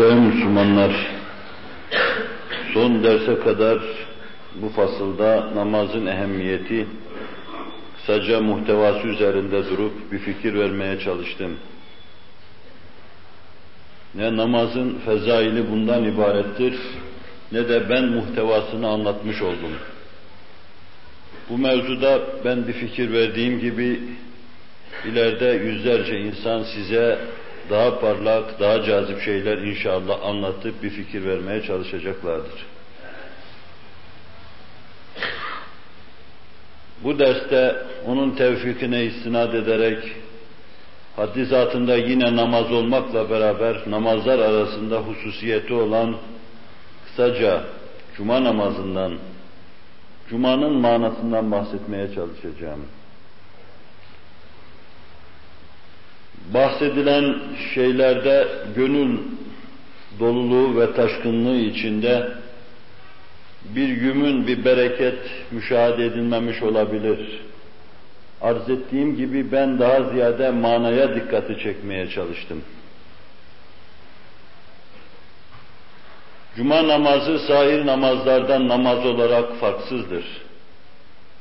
Muhterem Müslümanlar, son derse kadar bu fasılda namazın ehemmiyeti, kısaca muhtevası üzerinde durup bir fikir vermeye çalıştım. Ne namazın fezaili bundan ibarettir, ne de ben muhtevasını anlatmış oldum. Bu mevzuda ben bir fikir verdiğim gibi ileride yüzlerce insan size daha parlak, daha cazip şeyler inşallah anlatıp bir fikir vermeye çalışacaklardır. Bu derste onun tevfikine istinad ederek haddi zatında yine namaz olmakla beraber namazlar arasında hususiyeti olan kısaca cuma namazından, cumanın manasından bahsetmeye çalışacağım. Bahsedilen şeylerde gönül doluluğu ve taşkınlığı içinde bir yümün, bir bereket müşahede edilmemiş olabilir. Arz ettiğim gibi ben daha ziyade manaya dikkati çekmeye çalıştım. Cuma namazı sair namazlardan namaz olarak farksızdır.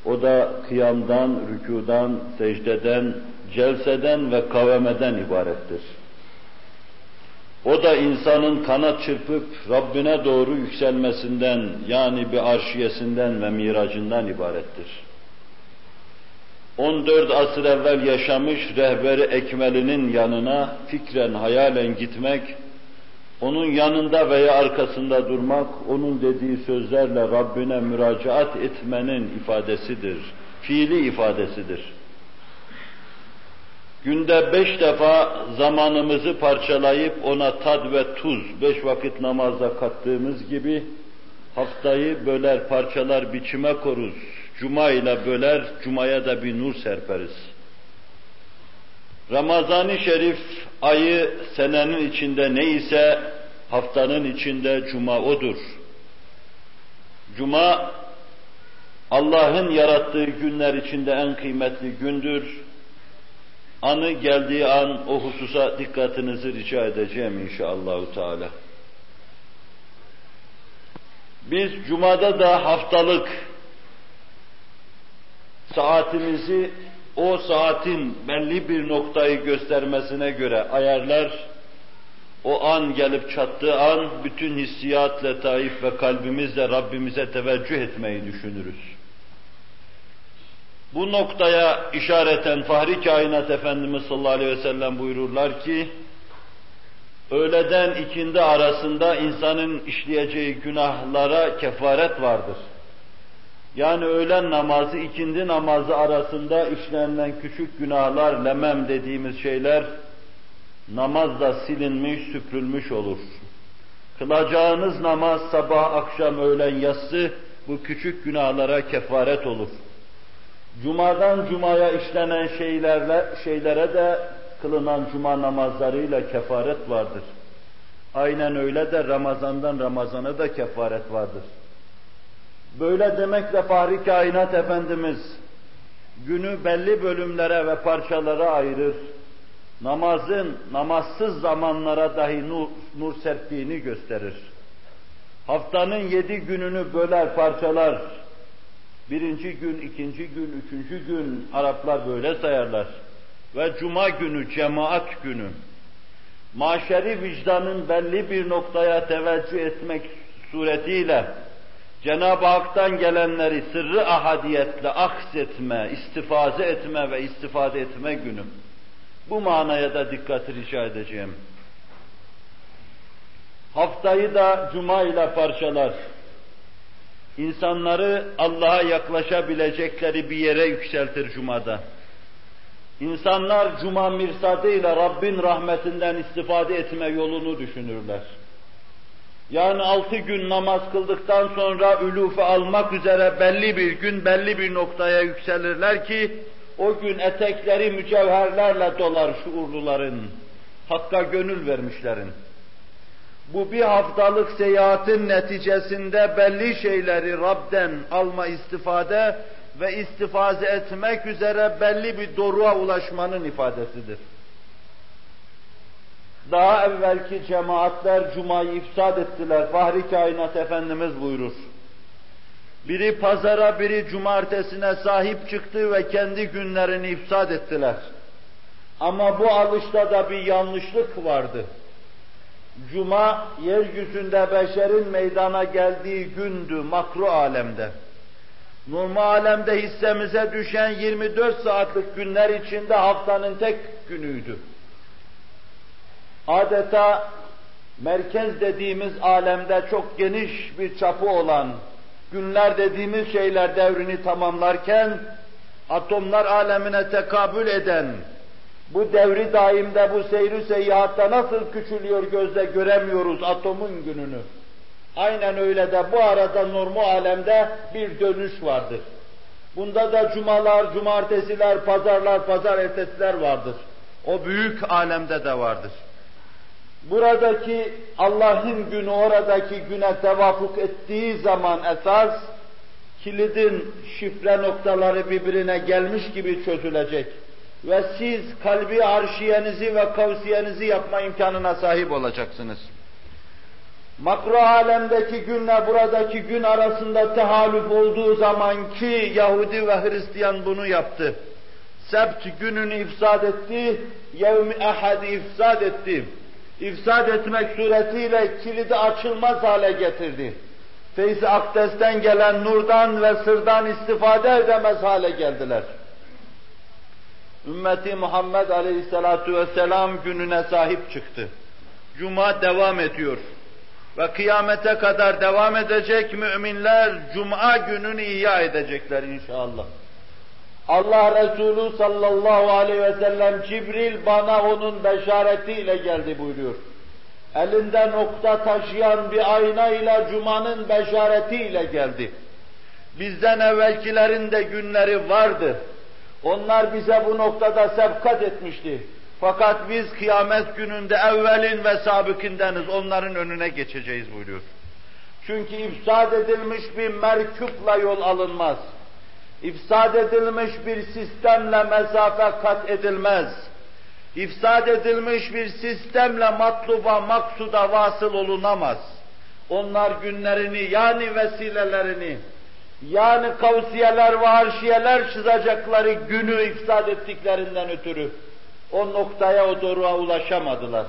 O da kıyamdan, rükudan, secdeden, celseden ve kavemeden ibarettir. O da insanın kanat çırpıp Rabbine doğru yükselmesinden yani bir arşiyesinden ve miracından ibarettir. 14 asır evvel yaşamış rehberi Ekmeli'nin yanına fikren, hayalen gitmek, onun yanında veya arkasında durmak, onun dediği sözlerle Rabbine müracaat etmenin ifadesidir, fiili ifadesidir. Günde beş defa zamanımızı parçalayıp ona tad ve tuz, beş vakit namazda kattığımız gibi haftayı böler, parçalar, biçime koruz. Cuma ile böler, cumaya da bir nur serperiz. Ramazan-ı Şerif ayı senenin içinde neyse haftanın içinde cuma odur. Cuma Allah'ın yarattığı günler içinde en kıymetli gündür anı geldiği an o hususa dikkatinizi rica edeceğim inşallahü teala. Biz cumada da haftalık saatimizi o saatin belli bir noktayı göstermesine göre ayarlar, o an gelip çattığı an bütün hissiyat, letaif ve kalbimizle Rabbimize teveccüh etmeyi düşünürüz. Bu noktaya işareten Fahri Kainat Efendimiz sallallahu aleyhi ve sellem buyururlar ki, öğleden ikindi arasında insanın işleyeceği günahlara kefaret vardır. Yani öğlen namazı, ikindi namazı arasında işlenen küçük günahlar, lemem dediğimiz şeyler, namazla silinmiş, süpürülmüş olur. Kılacağınız namaz sabah, akşam, öğlen, yatsı bu küçük günahlara kefaret olur.'' Cuma'dan Cuma'ya işlenen şeylerle, şeylere de kılınan Cuma namazlarıyla kefaret vardır. Aynen öyle de Ramazan'dan Ramazan'a da kefaret vardır. Böyle demekle Fahri Kainat Efendimiz günü belli bölümlere ve parçalara ayırır. Namazın namazsız zamanlara dahi nur, nur serptiğini gösterir. Haftanın yedi gününü böler, parçalar, Birinci gün, ikinci gün, üçüncü gün Araplar böyle sayarlar. Ve cuma günü, cemaat günü. Maşeri vicdanın belli bir noktaya teveccüh etmek suretiyle Cenab-ı Hak'tan gelenleri sırrı ahadiyetle aksetme, istifaze etme ve istifade etme günü. Bu manaya da dikkati rica edeceğim. Haftayı da cuma ile parçalar insanları Allah'a yaklaşabilecekleri bir yere yükseltir Cuma'da. İnsanlar Cuma mirsadıyla Rabbin rahmetinden istifade etme yolunu düşünürler. Yani altı gün namaz kıldıktan sonra ülufu almak üzere belli bir gün, belli bir noktaya yükselirler ki, o gün etekleri mücevherlerle dolar şuurluların, Hakka gönül vermişlerin bu bir haftalık seyahatin neticesinde belli şeyleri Rab'den alma istifade ve istifaze etmek üzere belli bir doruğa ulaşmanın ifadesidir. Daha evvelki cemaatler Cuma'yı ifsad ettiler. Fahri Kainat Efendimiz buyurur. Biri pazara, biri cumartesine sahip çıktı ve kendi günlerini ifsad ettiler. Ama bu alışta da bir yanlışlık vardı. Cuma, yeryüzünde beşerin meydana geldiği gündü makru alemde. Normal alemde hissemize düşen 24 saatlik günler içinde haftanın tek günüydü. Adeta merkez dediğimiz alemde çok geniş bir çapı olan günler dediğimiz şeyler devrini tamamlarken atomlar alemine tekabül eden bu devri daimde bu seyri seyyahatta nasıl küçülüyor gözle göremiyoruz atomun gününü. Aynen öyle de bu arada normal alemde bir dönüş vardır. Bunda da cumalar, cumartesiler, pazarlar, pazar ertesiler vardır. O büyük alemde de vardır. Buradaki Allah'ın günü oradaki güne tevafuk ettiği zaman esas, kilidin şifre noktaları birbirine gelmiş gibi çözülecek. Ve siz kalbi arşiyenizi ve kavsiyenizi yapma imkanına sahip olacaksınız. Makro alemdeki günle buradaki gün arasında tehalüf olduğu zaman ki Yahudi ve Hristiyan bunu yaptı. Sebt gününü ifsad etti, yevmi ehadi ifsad etti. İfsad etmek suretiyle kilidi açılmaz hale getirdi. Feyzi Akdes'ten gelen nurdan ve sırdan istifade edemez hale geldiler. Ümmeti Muhammed Aleyhisselatu Vesselam gününe sahip çıktı. Cuma devam ediyor ve kıyamete kadar devam edecek müminler Cuma gününü ihya edecekler inşallah. Allah Resulü sallallahu aleyhi ve sellem Cibril bana onun beşaretiyle geldi buyuruyor. Elinde nokta taşıyan bir ayna ile Cuma'nın beşaretiyle geldi. Bizden evvelkilerin de günleri vardı. Onlar bize bu noktada sebkat etmişti. Fakat biz kıyamet gününde evvelin ve sabıkindeniz, onların önüne geçeceğiz buyuruyor. Çünkü ifsad edilmiş bir merkupla yol alınmaz. İfsad edilmiş bir sistemle mesafe kat edilmez. İfsad edilmiş bir sistemle matluba, maksuda vasıl olunamaz. Onlar günlerini yani vesilelerini, yani kavsiyeler ve harşiyeler çizecekleri günü ifsad ettiklerinden ötürü o noktaya, o doruğa ulaşamadılar.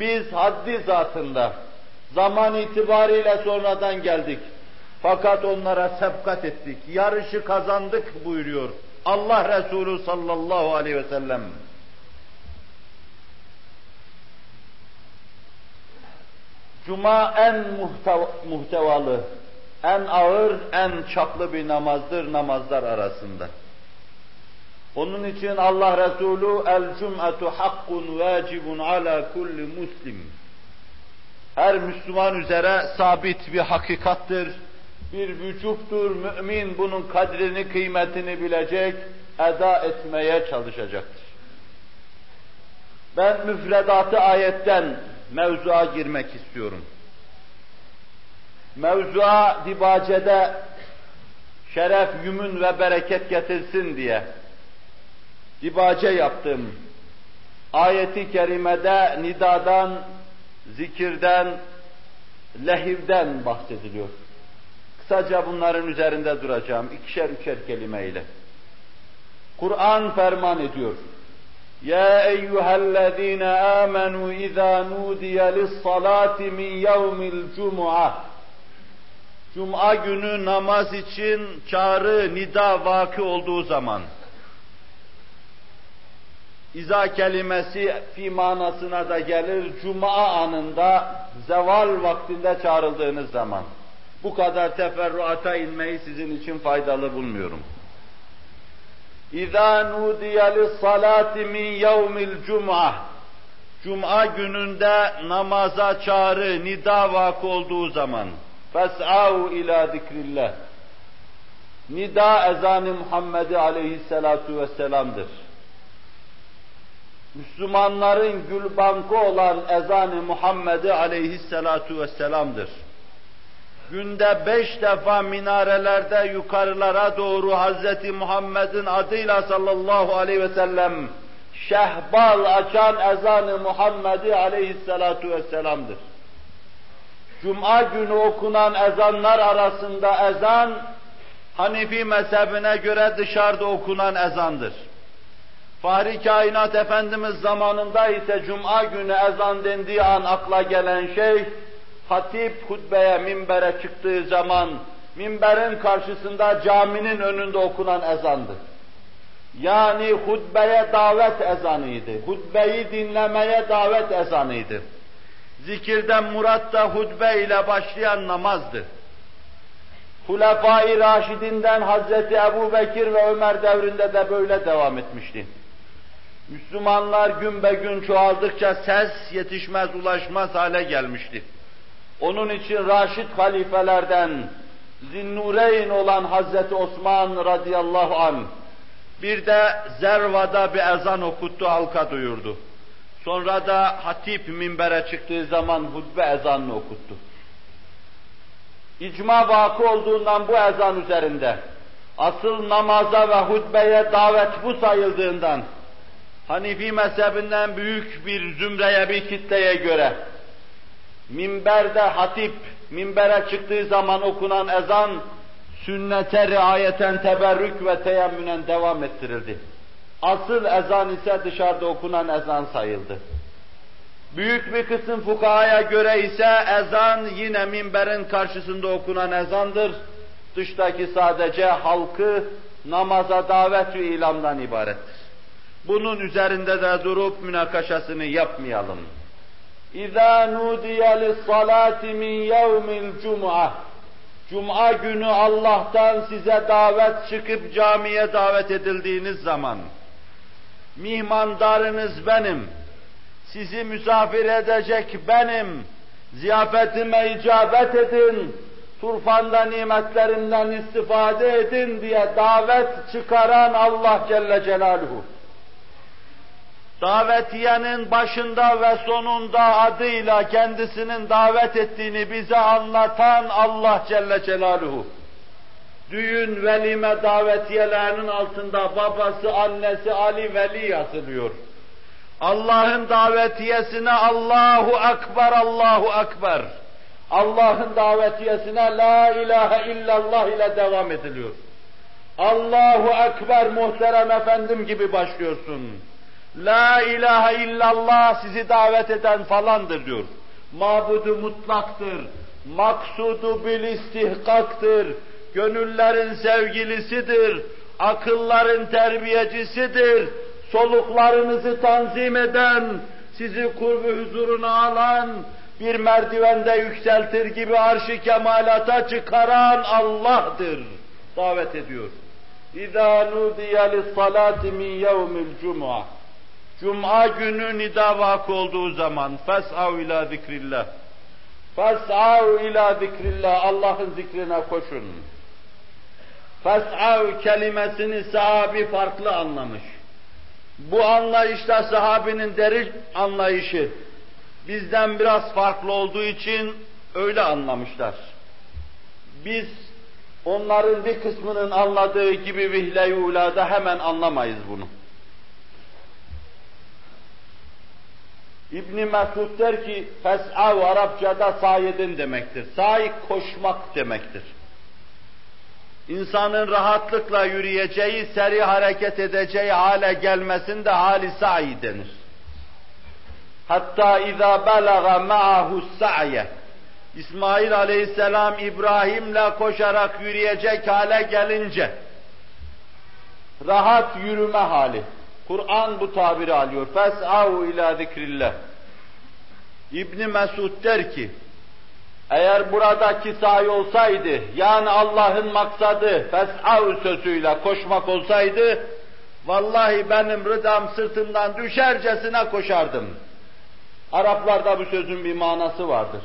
Biz haddi zatında zaman itibariyle sonradan geldik. Fakat onlara sebkat ettik, yarışı kazandık buyuruyor Allah Resulü sallallahu aleyhi ve sellem. Cuma en muhtevalı, en ağır, en çaplı bir namazdır namazlar arasında. Onun için Allah Resulü el cum'atu hakkun vacibun ala kulli muslim. Her Müslüman üzere sabit bir hakikattır, bir vücuttur. Mümin bunun kadrini, kıymetini bilecek, eda etmeye çalışacaktır. Ben müfredatı ayetten mevzuğa girmek istiyorum. Mevzuğa dibacede şeref, yümün ve bereket getirsin diye dibace yaptım. Ayeti kerimede nidadan, zikirden, lehivden bahsediliyor. Kısaca bunların üzerinde duracağım. ikişer üçer kelimeyle. Kur'an ferman ediyor. Ya eyyühellezine amenu izâ nudiye lissalâti min yevmil cum'a. Cuma günü namaz için çağrı, nida vaki olduğu zaman, İza kelimesi fi manasına da gelir, cuma anında, zeval vaktinde çağrıldığınız zaman. Bu kadar teferruata inmeyi sizin için faydalı bulmuyorum. İza nudiye lissalati min yevmil cum'a Cuma gününde namaza çağrı, nida vakı olduğu zaman fes'au ila zikrillah Nida ezanı Muhammed'i aleyhissalatu vesselam'dır. Müslümanların gül bankı olan ezanı Muhammed'i aleyhissalatu vesselam'dır. Günde beş defa minarelerde yukarılara doğru Hz. Muhammed'in adıyla sallallahu aleyhi ve sellem şehbal açan ezanı Muhammed'i aleyhissalatu vesselam'dır. Cuma günü okunan ezanlar arasında ezan, Hanifi mezhebine göre dışarıda okunan ezandır. Fahri Kainat Efendimiz zamanında ise Cuma günü ezan dendiği an akla gelen şey, hatip hutbeye, minbere çıktığı zaman, minberin karşısında caminin önünde okunan ezandır. Yani hutbeye davet ezanıydı. Hutbeyi dinlemeye davet ezanıydı. Zikirden murat da hutbe ile başlayan namazdı. Hulefai Raşidinden Hazreti Ebu Bekir ve Ömer devrinde de böyle devam etmişti. Müslümanlar gün be gün çoğaldıkça ses yetişmez, ulaşmaz hale gelmişti. Onun için Raşid halifelerden Zinnureyn olan Hazreti Osman radıyallahu an bir de Zerva'da bir ezan okuttu, halka duyurdu. Sonra da hatip minbere çıktığı zaman hutbe ezanını okuttu. İcma vakı olduğundan bu ezan üzerinde, asıl namaza ve hutbeye davet bu sayıldığından, Hanifi mezhebinden büyük bir zümreye, bir kitleye göre, minberde hatip, minbere çıktığı zaman okunan ezan, sünnete riayeten teberrük ve teyemmünen devam ettirildi. Asıl ezan ise dışarıda okunan ezan sayıldı. Büyük bir kısım fukahaya göre ise ezan yine minberin karşısında okunan ezandır. Dıştaki sadece halkı namaza davet ve ilamdan ibarettir. Bunun üzerinde de durup münakaşasını yapmayalım. اِذَا نُودِيَ لِلصَّلَاةِ مِنْ يَوْمِ الْجُمْعَةِ Cuma günü Allah'tan size davet çıkıp camiye davet edildiğiniz zaman, mihmandarınız benim, sizi misafir edecek benim, ziyafetime icabet edin, turfanda nimetlerimden istifade edin diye davet çıkaran Allah Celle Celaluhu. Davetiyenin başında ve sonunda adıyla kendisinin davet ettiğini bize anlatan Allah Celle Celaluhu. Düğün velime davetiyelerinin altında babası, annesi Ali Veli yazılıyor. Allah'ın davetiyesine Allahu Ekber, Allahu Ekber. Allah'ın davetiyesine La ilahe illallah ile devam ediliyor. Allahu Ekber muhterem efendim gibi başlıyorsun. La ilahe illallah sizi davet eden falandır diyor. Mabudu mutlaktır. Maksudu bil istihkaktır. Gönüllerin sevgilisidir. Akılların terbiyecisidir. Soluklarınızı tanzim eden, sizi kurbu huzuruna alan, bir merdivende yükseltir gibi arşı kemalata çıkaran Allah'tır. Davet ediyor. İzâ nudiye lis-salâti min yevmil cum'a günü nida vakı olduğu zaman fes'av ila zikrillah. Fes'av ila zikrillah. Allah'ın zikrine koşun. Fes'av kelimesini sahabi farklı anlamış. Bu anlayışta sahabinin derin anlayışı bizden biraz farklı olduğu için öyle anlamışlar. Biz onların bir kısmının anladığı gibi vihle-i hemen anlamayız bunu. İbn Mesud der ki fes'av Arapçada sayedin demektir. Say koşmak demektir. İnsanın rahatlıkla yürüyeceği, seri hareket edeceği hale gelmesinde hali sa'i denir. Hatta izâ belaga ma'ahu sa'ye. İsmail aleyhisselam İbrahim'le koşarak yürüyecek hale gelince, rahat yürüme hali, Kur'an bu tabiri alıyor. Fes'av ila zikrillah. İbni Mesud der ki, eğer buradaki sahi olsaydı, yani Allah'ın maksadı fes'av sözüyle koşmak olsaydı, vallahi benim rıdam sırtımdan düşercesine koşardım. Araplarda bu sözün bir manası vardır.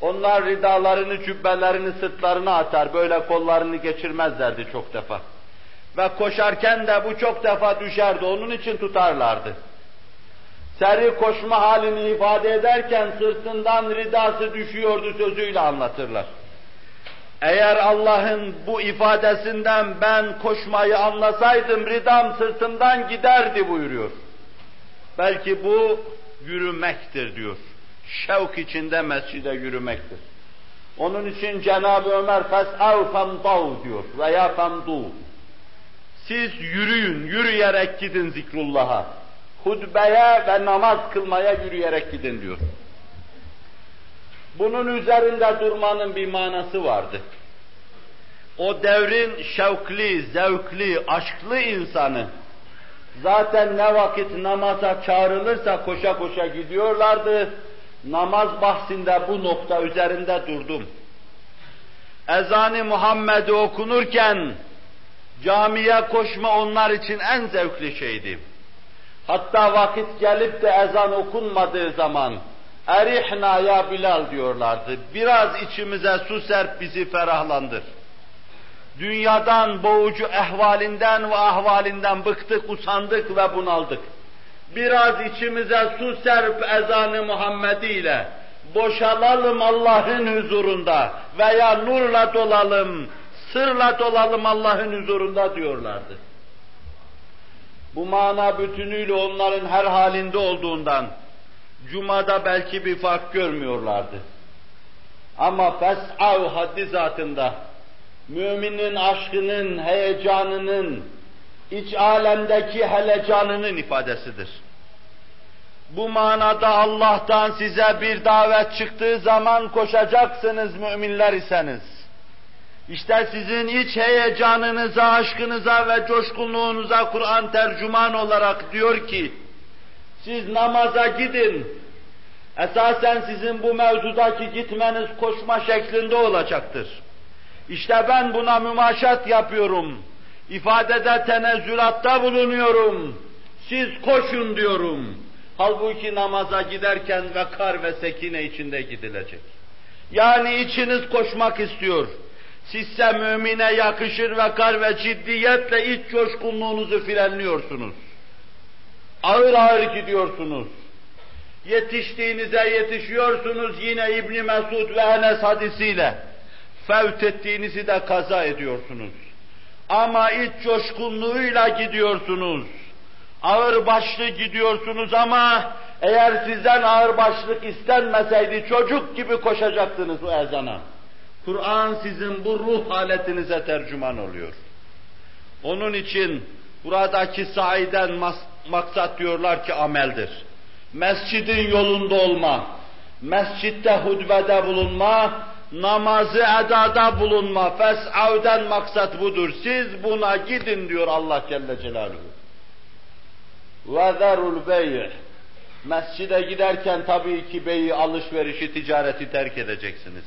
Onlar ridalarını, cübbelerini sırtlarına atar, böyle kollarını geçirmezlerdi çok defa. Ve koşarken de bu çok defa düşerdi, onun için tutarlardı. Seri koşma halini ifade ederken sırtından ridası düşüyordu sözüyle anlatırlar. Eğer Allah'ın bu ifadesinden ben koşmayı anlasaydım ridam sırtımdan giderdi buyuruyor. Belki bu yürümektir diyor. Şevk içinde mescide yürümektir. Onun için Cenab-ı Ömer fes'av femdav diyor veya femdu. Siz yürüyün, yürüyerek gidin zikrullah'a. Hutbeye ve namaz kılmaya yürüyerek gidin diyor. Bunun üzerinde durmanın bir manası vardı. O devrin şevkli, zevkli, aşklı insanı zaten ne vakit namaza çağrılırsa koşa koşa gidiyorlardı. Namaz bahsinde bu nokta üzerinde durdum. Ezan-ı Muhammed'i okunurken camiye koşma onlar için en zevkli şeydi. Hatta vakit gelip de ezan okunmadığı zaman Erihna ya Bilal diyorlardı. Biraz içimize su serp bizi ferahlandır. Dünyadan, boğucu ehvalinden ve ahvalinden bıktık, usandık ve bunaldık. Biraz içimize su serp ezanı Muhammedi ile boşalalım Allah'ın huzurunda veya nurla dolalım, sırla dolalım Allah'ın huzurunda diyorlardı. Bu mana bütünüyle onların her halinde olduğundan Cuma'da belki bir fark görmüyorlardı. Ama fes'av haddi zatında müminin aşkının, heyecanının, iç alemdeki helecanının ifadesidir. Bu manada Allah'tan size bir davet çıktığı zaman koşacaksınız müminler iseniz. İşte sizin iç heyecanınıza, aşkınıza ve coşkunluğunuza Kur'an tercüman olarak diyor ki, siz namaza gidin. Esasen sizin bu mevzudaki gitmeniz koşma şeklinde olacaktır. İşte ben buna mümaşat yapıyorum. İfadede tenezzülatta bulunuyorum. Siz koşun diyorum. Halbuki namaza giderken vekar ve sekine içinde gidilecek. Yani içiniz koşmak istiyor. Sizse mümine yakışır vekar ve ciddiyetle iç coşkunluğunuzu frenliyorsunuz. Ağır ağır gidiyorsunuz. Yetiştiğinize yetişiyorsunuz yine İbni Mesud ve Enes hadisiyle. Fevt ettiğinizi de kaza ediyorsunuz. Ama iç coşkunluğuyla gidiyorsunuz. Ağır başlı gidiyorsunuz ama eğer sizden ağır başlık istenmeseydi çocuk gibi koşacaktınız o ezana. Kur'an sizin bu ruh haletinize tercüman oluyor. Onun için buradaki saiden maksat diyorlar ki ameldir. Mescidin yolunda olma, mescitte hutbede bulunma, namazı edada bulunma, fes'avden maksat budur. Siz buna gidin diyor Allah Celle Celaluhu. وَذَرُ الْبَيْعِ Mescide giderken tabii ki beyi, alışverişi, ticareti terk edeceksiniz.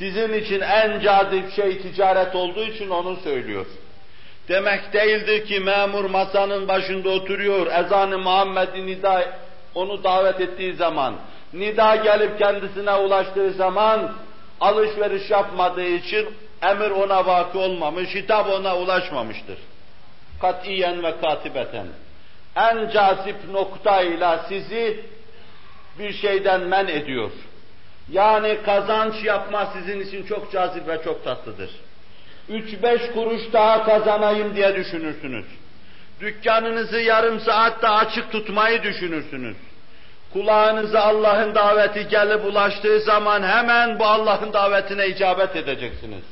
Sizin için en cazip şey ticaret olduğu için onu söylüyor. Demek değildir ki memur masanın başında oturuyor, ezanı Muhammed'i nida onu davet ettiği zaman, nida gelip kendisine ulaştığı zaman alışveriş yapmadığı için emir ona vakı olmamış, hitap ona ulaşmamıştır. Katiyen ve katibeten. En cazip noktayla sizi bir şeyden men ediyor. Yani kazanç yapma sizin için çok cazip ve çok tatlıdır. Üç beş kuruş daha kazanayım diye düşünürsünüz. Dükkanınızı yarım saat daha açık tutmayı düşünürsünüz. Kulağınıza Allah'ın daveti gelip ulaştığı zaman hemen bu Allah'ın davetine icabet edeceksiniz.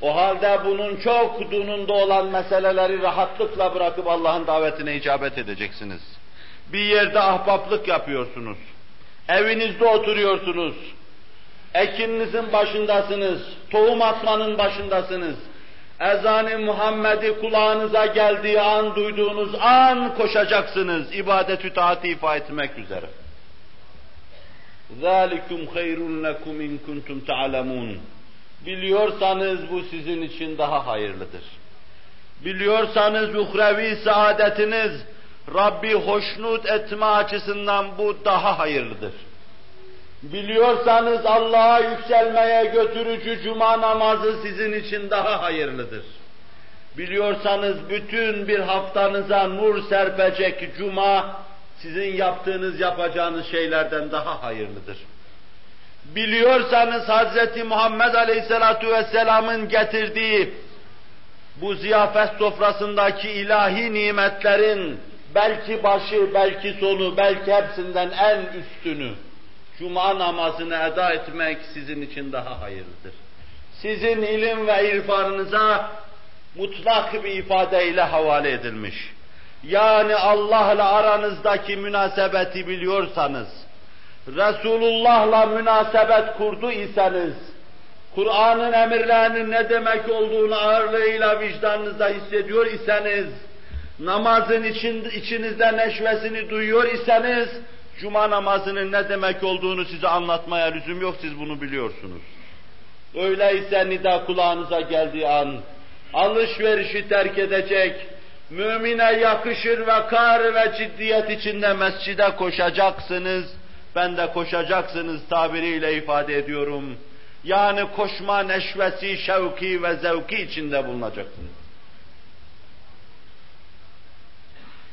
O halde bunun çok dununda olan meseleleri rahatlıkla bırakıp Allah'ın davetine icabet edeceksiniz. Bir yerde ahbaplık yapıyorsunuz. Evinizde oturuyorsunuz. Ekininizin başındasınız. Tohum atmanın başındasınız. Ezan-ı Muhammed'i kulağınıza geldiği an, duyduğunuz an koşacaksınız. İbadet-ü taati ifa etmek üzere. ذَٰلِكُمْ خَيْرٌ لَكُمْ اِنْ كُنْتُمْ تَعْلَمُونَ Biliyorsanız bu sizin için daha hayırlıdır. Biliyorsanız uhrevi saadetiniz, Rabbi hoşnut etme açısından bu daha hayırlıdır. Biliyorsanız Allah'a yükselmeye götürücü cuma namazı sizin için daha hayırlıdır. Biliyorsanız bütün bir haftanıza nur serpecek cuma sizin yaptığınız yapacağınız şeylerden daha hayırlıdır. Biliyorsanız Hz. Muhammed Aleyhisselatu Vesselam'ın getirdiği bu ziyafet sofrasındaki ilahi nimetlerin belki başı, belki sonu, belki hepsinden en üstünü, Cuma namazını eda etmek sizin için daha hayırlıdır. Sizin ilim ve irfanınıza mutlak bir ifadeyle havale edilmiş. Yani Allah'la aranızdaki münasebeti biliyorsanız, Resulullah'la münasebet kurdu iseniz, Kur'an'ın emirlerinin ne demek olduğunu ağırlığıyla vicdanınızda hissediyor iseniz, namazın için, içinizde neşvesini duyuyor iseniz, Cuma namazının ne demek olduğunu size anlatmaya lüzum yok, siz bunu biliyorsunuz. Öyleyse nida kulağınıza geldiği an, alışverişi terk edecek, mümine yakışır ve kar ve ciddiyet içinde mescide koşacaksınız, ben de koşacaksınız tabiriyle ifade ediyorum. Yani koşma neşvesi, şevki ve zevki içinde bulunacaksınız.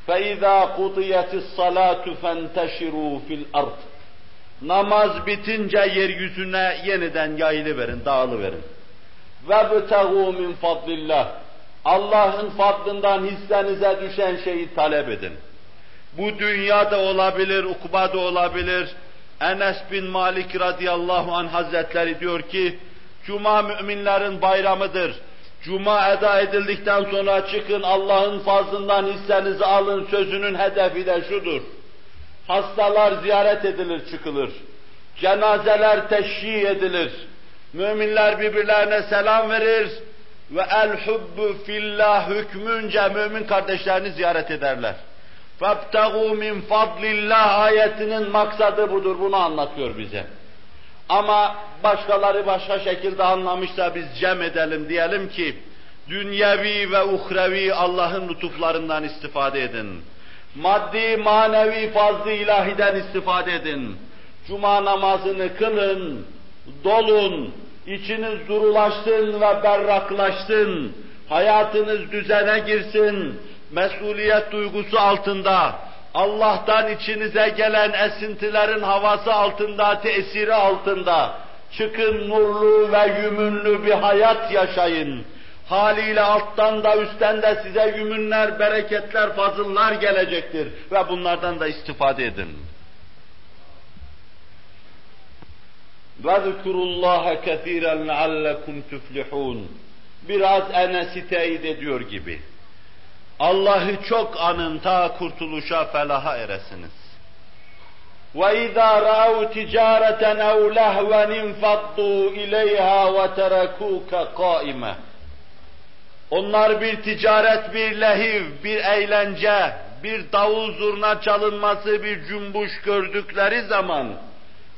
فَاِذَا قُضِيَتِ الصَّلَاةُ فَانْتَشِرُوا فِي الْأَرْضِ Namaz bitince yeryüzüne yeniden yayılıverin, dağılıverin. وَبْتَغُوا مِنْ فَضْلِ اللّٰهِ Allah'ın fadlından hissenize düşen şeyi talep edin. Bu dünyada olabilir, ukbada olabilir. Enes bin Malik radıyallahu anh hazretleri diyor ki, Cuma müminlerin bayramıdır. Cuma eda edildikten sonra çıkın Allah'ın fazlından hissenizi alın sözünün hedefi de şudur. Hastalar ziyaret edilir çıkılır. Cenazeler teşhi edilir. Müminler birbirlerine selam verir ve el hubbu fillah hükmünce mümin kardeşlerini ziyaret ederler. Fabtagu min fadlillah ayetinin maksadı budur. Bunu anlatıyor bize. Ama başkaları başka şekilde anlamışsa biz cem edelim diyelim ki, dünyevi ve uhrevi Allah'ın lütuflarından istifade edin. Maddi, manevi fazlı ilahiden istifade edin. Cuma namazını kılın, dolun, içiniz durulaşsın ve berraklaşsın, hayatınız düzene girsin, mesuliyet duygusu altında, Allah'tan içinize gelen esintilerin havası altında, tesiri altında, çıkın nurlu ve yümünlü bir hayat yaşayın. Haliyle alttan da üstten de size yümünler, bereketler, fazıllar gelecektir ve bunlardan da istifade edin. وَذْكُرُوا اللّٰهَ كَثِيرًا لَعَلَّكُمْ تُفْلِحُونَ Biraz Enes'i teyit ediyor gibi. Allah'ı çok anın ta kurtuluşa, felaha eresiniz. وَاِذَا رَأَوْا تِجَارَةً اَوْ لَهْوًا اِنْفَضُّوا اِلَيْهَا وَتَرَكُوكَ قَائِمًا Onlar bir ticaret, bir lehiv, bir eğlence, bir davul zurna çalınması, bir cumbuş gördükleri zaman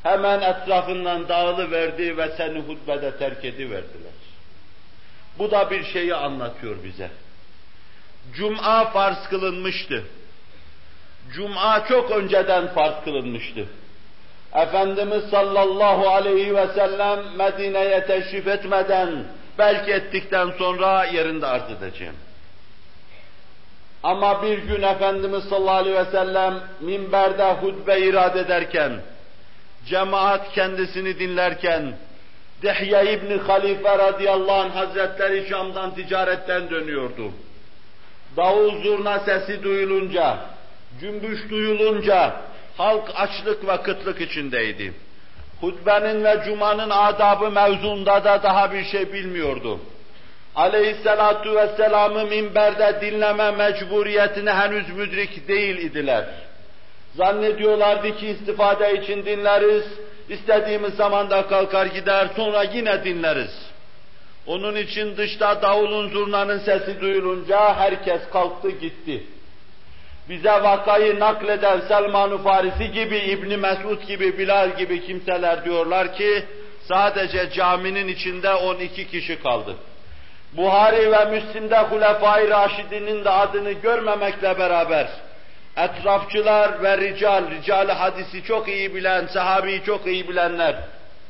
hemen etrafından dağılıverdi ve seni hutbede terk ediverdiler. Bu da bir şeyi anlatıyor bize. Cuma farz kılınmıştı. Cuma çok önceden farz kılınmıştı. Efendimiz sallallahu aleyhi ve sellem Medine'ye teşrif etmeden, belki ettikten sonra yerinde arz edeceğim. Ama bir gün Efendimiz sallallahu aleyhi ve sellem minberde hutbe irad ederken, cemaat kendisini dinlerken, Dihye İbni Halife radıyallahu anh hazretleri Şam'dan ticaretten dönüyordu davul zurna sesi duyulunca, cümbüş duyulunca halk açlık ve kıtlık içindeydi. Hutbenin ve cumanın adabı mevzunda da daha bir şey bilmiyordu. Aleyhisselatu vesselam'ı minberde dinleme mecburiyetine henüz müdrik değil idiler. Zannediyorlardı ki istifade için dinleriz, istediğimiz zamanda kalkar gider, sonra yine dinleriz. Onun için dışta davulun zurnanın sesi duyulunca herkes kalktı gitti. Bize vakayı nakleden Selman-ı Farisi gibi, İbni Mesud gibi, Bilal gibi kimseler diyorlar ki, sadece caminin içinde 12 kişi kaldı. Buhari ve Müslim'de Hulefai Raşidinin de adını görmemekle beraber, etrafçılar ve rical, rical hadisi çok iyi bilen, sahabeyi çok iyi bilenler,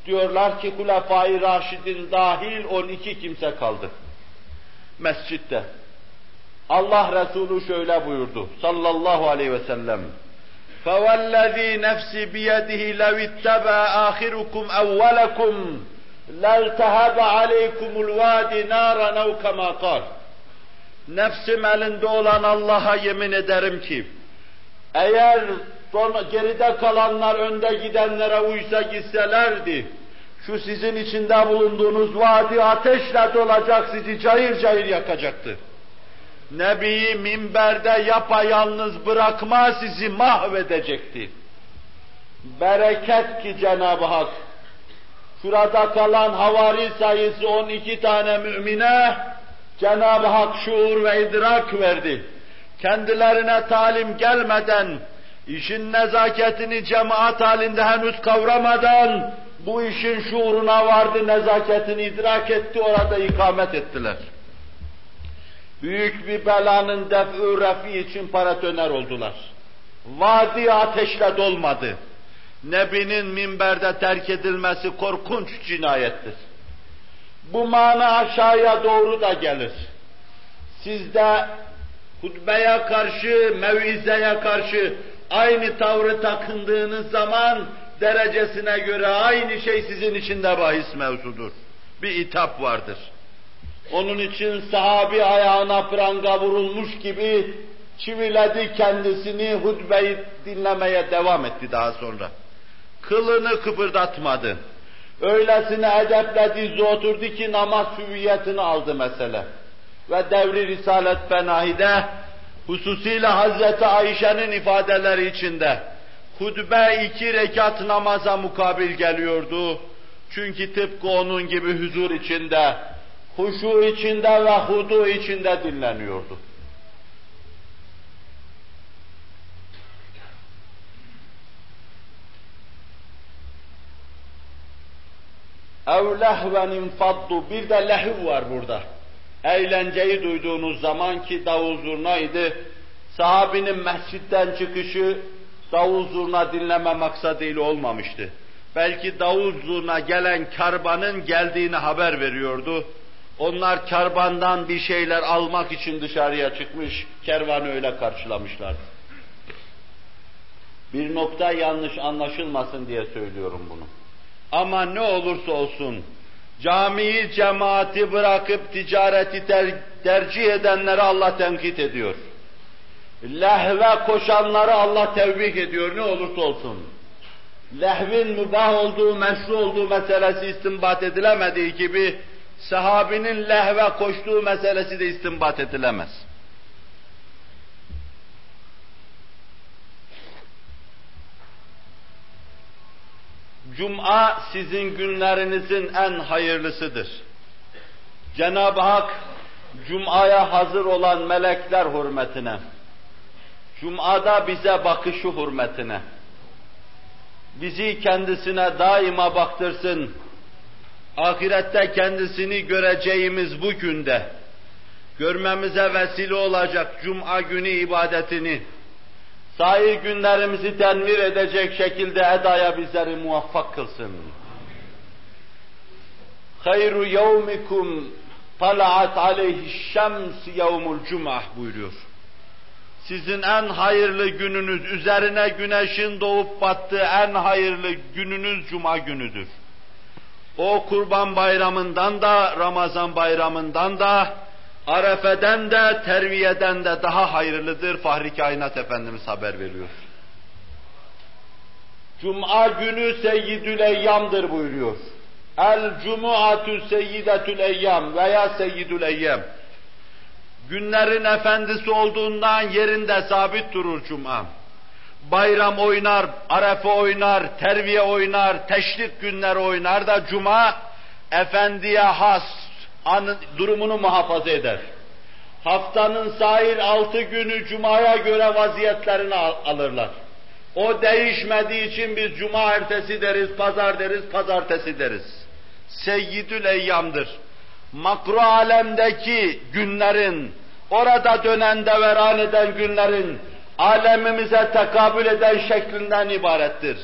Diyorlar ki Hulefai Raşidin dahil 12 kimse kaldı. Mescitte. Allah Resulü şöyle buyurdu sallallahu aleyhi ve sellem. فَوَالَّذ۪ي نَفْسِ بِيَدِهِ لَوْ اتَّبَى آخِرُكُمْ أَوَّلَكُمْ لَالْتَهَبَ عَلَيْكُمُ الْوَادِ نَارًا اَوْ كَمَا قَالْ Nefsim elinde olan Allah'a yemin ederim ki, Eğer sonra geride kalanlar önde gidenlere uysa gitselerdi, şu sizin içinde bulunduğunuz vadi ateşle dolacak sizi cayır cayır yakacaktı. Nebi'yi minberde yapayalnız bırakma sizi mahvedecekti. Bereket ki Cenab-ı Hak, şurada kalan havari sayısı 12 tane mümine Cenab-ı Hak şuur ve idrak verdi. Kendilerine talim gelmeden, işin nezaketini cemaat halinde henüz kavramadan, bu işin şuuruna vardı, nezaketini idrak etti, orada ikamet ettiler. Büyük bir belanın def'ü refi için paratoner oldular. Vadi ateşle dolmadı. Nebinin minberde terk edilmesi korkunç cinayettir. Bu mana aşağıya doğru da gelir. Sizde hutbeye karşı, mevizeye karşı aynı tavrı takındığınız zaman derecesine göre aynı şey sizin için de bahis mevzudur. Bir itap vardır. Onun için sahabi ayağına pranga vurulmuş gibi çiviledi kendisini, hutbeyi dinlemeye devam etti daha sonra. Kılını kıpırdatmadı. Öylesine edeple dizi oturdu ki namaz hüviyetini aldı mesele. Ve devri Risalet Fenahi'de hususiyle Hazreti Ayşe'nin ifadeleri içinde hutbe iki rekat namaza mukabil geliyordu. Çünkü tıpkı onun gibi huzur içinde, huşu içinde ve hudu içinde dinleniyordu. ev lehven faddu bir de lehiv var burada. Eğlenceyi duyduğunuz zaman ki davul zurnaydı, sahabinin mescitten çıkışı davul zurna dinleme maksadıyla olmamıştı. Belki davul zurna gelen karbanın geldiğini haber veriyordu. Onlar karbandan bir şeyler almak için dışarıya çıkmış, kervanı öyle karşılamışlardı. Bir nokta yanlış anlaşılmasın diye söylüyorum bunu. Ama ne olursa olsun, camiyi, cemaati bırakıp ticareti ter tercih edenleri Allah tenkit ediyor. Lehve koşanları Allah tevbik ediyor ne olursa olsun. Lehvin mübah olduğu, meşru olduğu meselesi istinbat edilemediği gibi, sahabinin lehve koştuğu meselesi de istinbat edilemez. Cuma sizin günlerinizin en hayırlısıdır. Cenab-ı Hak Cuma'ya hazır olan melekler hürmetine, Cuma'da bize bakışı hürmetine, bizi kendisine daima baktırsın, ahirette kendisini göreceğimiz bu günde, görmemize vesile olacak Cuma günü ibadetini, sair günlerimizi tenvir edecek şekilde edaya bizleri muvaffak kılsın. Hayru yevmikum talaat aleyhi şems yevmul cum'ah buyuruyor. Sizin en hayırlı gününüz, üzerine güneşin doğup battığı en hayırlı gününüz cuma günüdür. O kurban bayramından da, Ramazan bayramından da, Arefe'den de, terviyeden de daha hayırlıdır Fahri Kainat Efendimiz haber veriyor. Cuma günü seyyidül eyyamdır buyuruyor. El cumuatü seyyidetül eyyam veya seyyidül eyyam. Günlerin efendisi olduğundan yerinde sabit durur cuma. Bayram oynar, arefe oynar, terviye oynar, teşrik günleri oynar da cuma efendiye has durumunu muhafaza eder. Haftanın sahil altı günü Cuma'ya göre vaziyetlerini al alırlar. O değişmediği için biz Cuma ertesi deriz, pazar deriz, pazartesi deriz. Seyyidül Eyyam'dır. Makro alemdeki günlerin, orada dönen deveran eden günlerin, alemimize tekabül eden şeklinden ibarettir.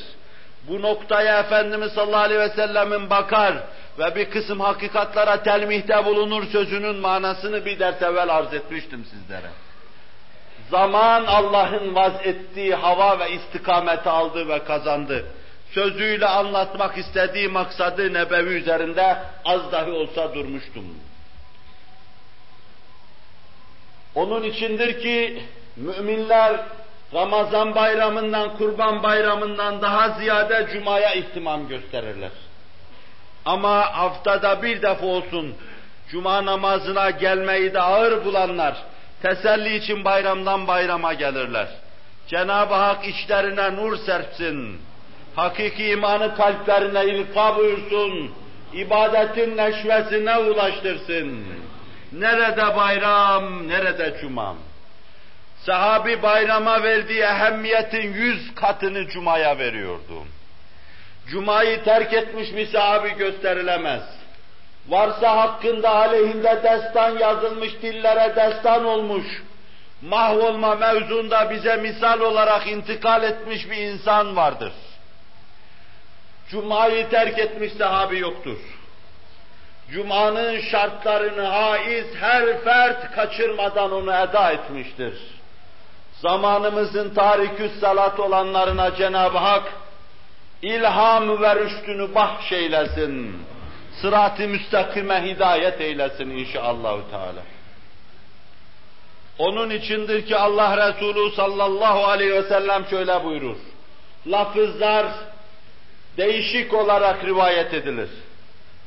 Bu noktaya Efendimiz sallallahu aleyhi ve sellemin bakar, ve bir kısım hakikatlara telmihte bulunur sözünün manasını bir ders evvel arz etmiştim sizlere. Zaman Allah'ın vaz ettiği hava ve istikameti aldı ve kazandı. Sözüyle anlatmak istediği maksadı nebevi üzerinde az dahi olsa durmuştum. Onun içindir ki müminler Ramazan bayramından, kurban bayramından daha ziyade Cuma'ya ihtimam gösterirler. Ama haftada bir defa olsun Cuma namazına gelmeyi de ağır bulanlar, teselli için bayramdan bayrama gelirler. Cenab-ı Hak içlerine nur serpsin, hakiki imanı kalplerine ilka buyursun, ibadetin neşvesine ulaştırsın. Nerede bayram, nerede cuma? Sahabi bayrama verdiği ehemmiyetin yüz katını cumaya veriyordu. Cumayı terk etmiş bir sahabi gösterilemez. Varsa hakkında aleyhinde destan yazılmış dillere destan olmuş, mahvolma mevzunda bize misal olarak intikal etmiş bir insan vardır. Cuma'yı terk etmiş sahabi yoktur. Cuma'nın şartlarını haiz her fert kaçırmadan onu eda etmiştir. Zamanımızın tariküs salat olanlarına Cenab-ı Hak ilham ve rüştünü bahşeylesin. Sırat-ı müstakime hidayet eylesin inşallahü teala. Onun içindir ki Allah Resulü sallallahu aleyhi ve sellem şöyle buyurur. Lafızlar değişik olarak rivayet edilir.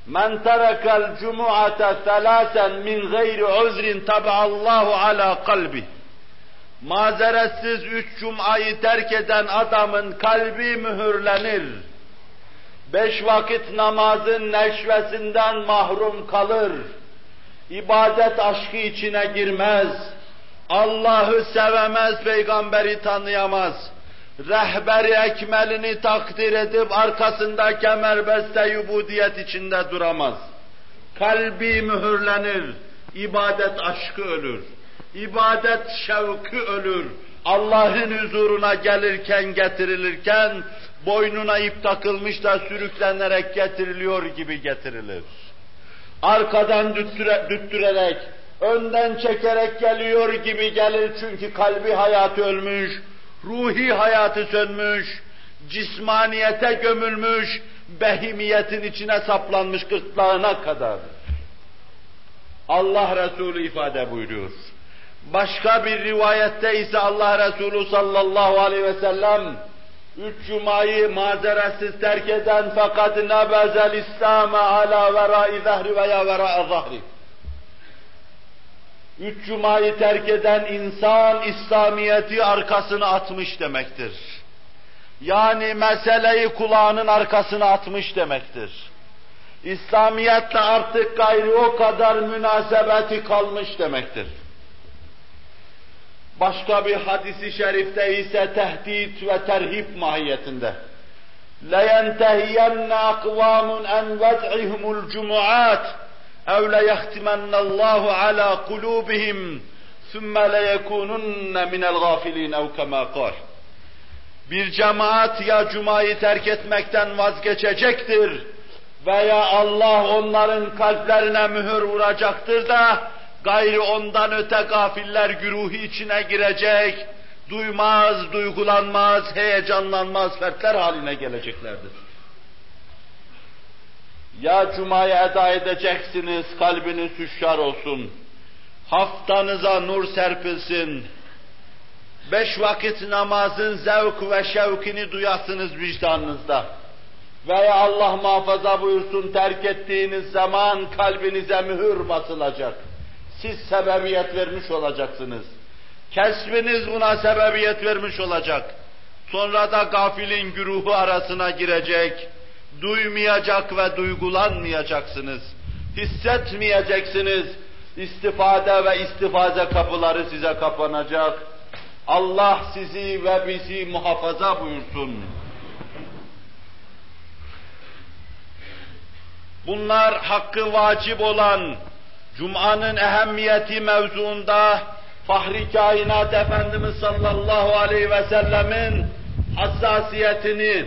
Men terekel cumu'ate thalâsen min gayri uzrin tabeallahu ala kalbi. Mazeretsiz üç cumayı terk eden adamın kalbi mühürlenir. Beş vakit namazın neşvesinden mahrum kalır. İbadet aşkı içine girmez. Allah'ı sevemez, peygamberi tanıyamaz rehberi ekmelini takdir edip arkasında kemerbeste yubudiyet içinde duramaz. Kalbi mühürlenir, ibadet aşkı ölür, ibadet şevki ölür. Allah'ın huzuruna gelirken, getirilirken, boynuna ip takılmış da sürüklenerek getiriliyor gibi getirilir. Arkadan düttüre, düttürerek, önden çekerek geliyor gibi gelir çünkü kalbi hayatı ölmüş, ruhi hayatı sönmüş, cismaniyete gömülmüş, behimiyetin içine saplanmış gırtlağına kadar. Allah Resulü ifade buyuruyor. Başka bir rivayette ise Allah Resulü sallallahu aleyhi ve sellem üç cumayı mazeretsiz terk eden fakat nebezel İslam'a ala vera'i zahri veya vera'a zahri Üç cumayı terk eden insan İslamiyeti arkasını atmış demektir. Yani meseleyi kulağının arkasına atmış demektir. İslamiyetle artık gayri o kadar münasebeti kalmış demektir. Başka bir hadisi şerifte ise tehdit ve terhip mahiyetinde. لَيَنْتَهِيَنَّ أَقْوَامٌ اَنْ وَدْعِهُمُ الْجُمُعَاتِ اَوْ لَيَخْتِمَنَّ اللّٰهُ عَلَى قُلُوبِهِمْ ثُمَّ لَيَكُونُنَّ مِنَ الْغَافِلِينَ اَوْ كَمَا قَالْ Bir cemaat ya cumayı terk etmekten vazgeçecektir veya Allah onların kalplerine mühür vuracaktır da gayri ondan öte gafiller güruhu içine girecek, duymaz, duygulanmaz, heyecanlanmaz fertler haline geleceklerdir. Ya Cuma'yı eda edeceksiniz, kalbiniz hüşyar olsun. Haftanıza nur serpilsin. Beş vakit namazın zevk ve şevkini duyasınız vicdanınızda. Veya Allah muhafaza buyursun terk ettiğiniz zaman kalbinize mühür basılacak. Siz sebebiyet vermiş olacaksınız. Kesbiniz buna sebebiyet vermiş olacak. Sonra da gafilin güruhu arasına girecek duymayacak ve duygulanmayacaksınız. Hissetmeyeceksiniz. İstifade ve istifaze kapıları size kapanacak. Allah sizi ve bizi muhafaza buyursun. Bunlar hakkı vacip olan Cuma'nın ehemmiyeti mevzuunda Fahri Kainat Efendimiz sallallahu aleyhi ve sellemin hassasiyetini,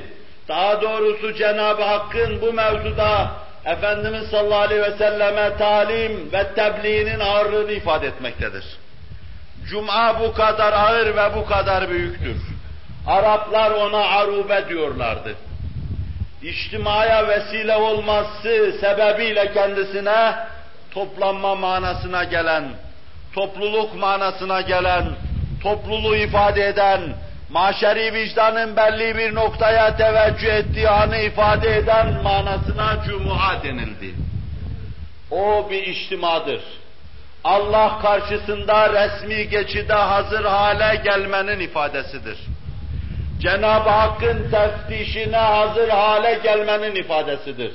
daha doğrusu Cenab-ı Hakk'ın bu mevzuda Efendimiz sallallahu aleyhi ve selleme talim ve tebliğinin ağırlığını ifade etmektedir. Cuma bu kadar ağır ve bu kadar büyüktür. Araplar ona arube diyorlardı. İçtimaya vesile olması sebebiyle kendisine toplanma manasına gelen, topluluk manasına gelen, topluluğu ifade eden, maşeri vicdanın belli bir noktaya teveccüh ettiği anı ifade eden manasına cumua denildi. O bir içtimadır. Allah karşısında resmi geçide hazır hale gelmenin ifadesidir. Cenab-ı Hakk'ın teftişine hazır hale gelmenin ifadesidir.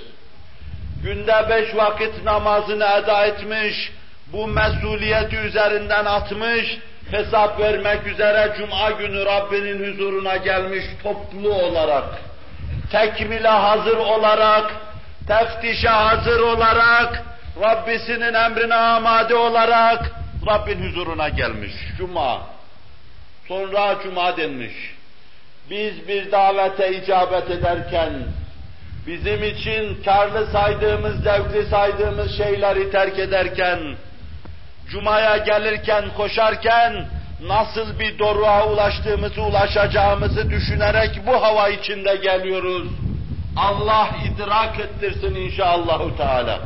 Günde beş vakit namazını eda etmiş, bu mesuliyeti üzerinden atmış, hesap vermek üzere Cuma günü Rabbinin huzuruna gelmiş toplu olarak, tekmile hazır olarak, teftişe hazır olarak, Rabbisinin emrine amade olarak Rabbin huzuruna gelmiş. Cuma. Sonra Cuma denmiş. Biz bir davete icabet ederken, bizim için karlı saydığımız, zevkli saydığımız şeyleri terk ederken, Cuma'ya gelirken, koşarken, nasıl bir doruğa ulaştığımızı, ulaşacağımızı düşünerek bu hava içinde geliyoruz. Allah idrak ettirsin inşallahü teala.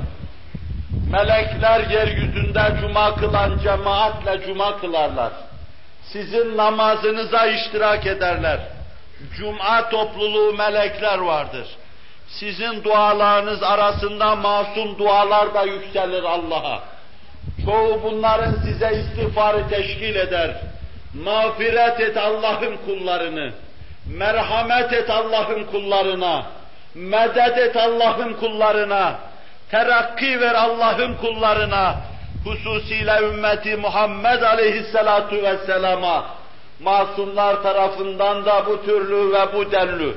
Melekler yeryüzünde cuma kılan cemaatle cuma kılarlar. Sizin namazınıza iştirak ederler. Cuma topluluğu melekler vardır. Sizin dualarınız arasında masum dualar da yükselir Allah'a. Çoğu bunların size istiğfarı teşkil eder. Mağfiret et Allah'ın kullarını. Merhamet et Allah'ın kullarına. Medet et Allah'ın kullarına terakki ver Allah'ın kullarına, hususiyle ümmeti Muhammed aleyhisselatu vesselama, masumlar tarafından da bu türlü ve bu denli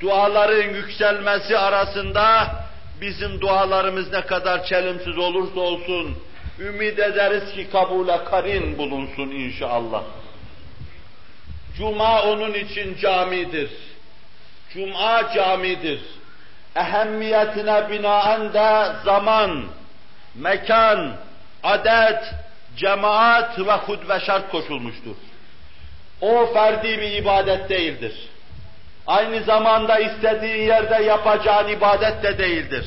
duaların yükselmesi arasında bizim dualarımız ne kadar çelimsiz olursa olsun, ümid ederiz ki kabule karin bulunsun inşallah. Cuma onun için camidir. Cuma camidir ehemmiyetine binaen de zaman, mekan, adet, cemaat ve hudve şart koşulmuştur. O ferdi bir ibadet değildir. Aynı zamanda istediği yerde yapacağın ibadet de değildir.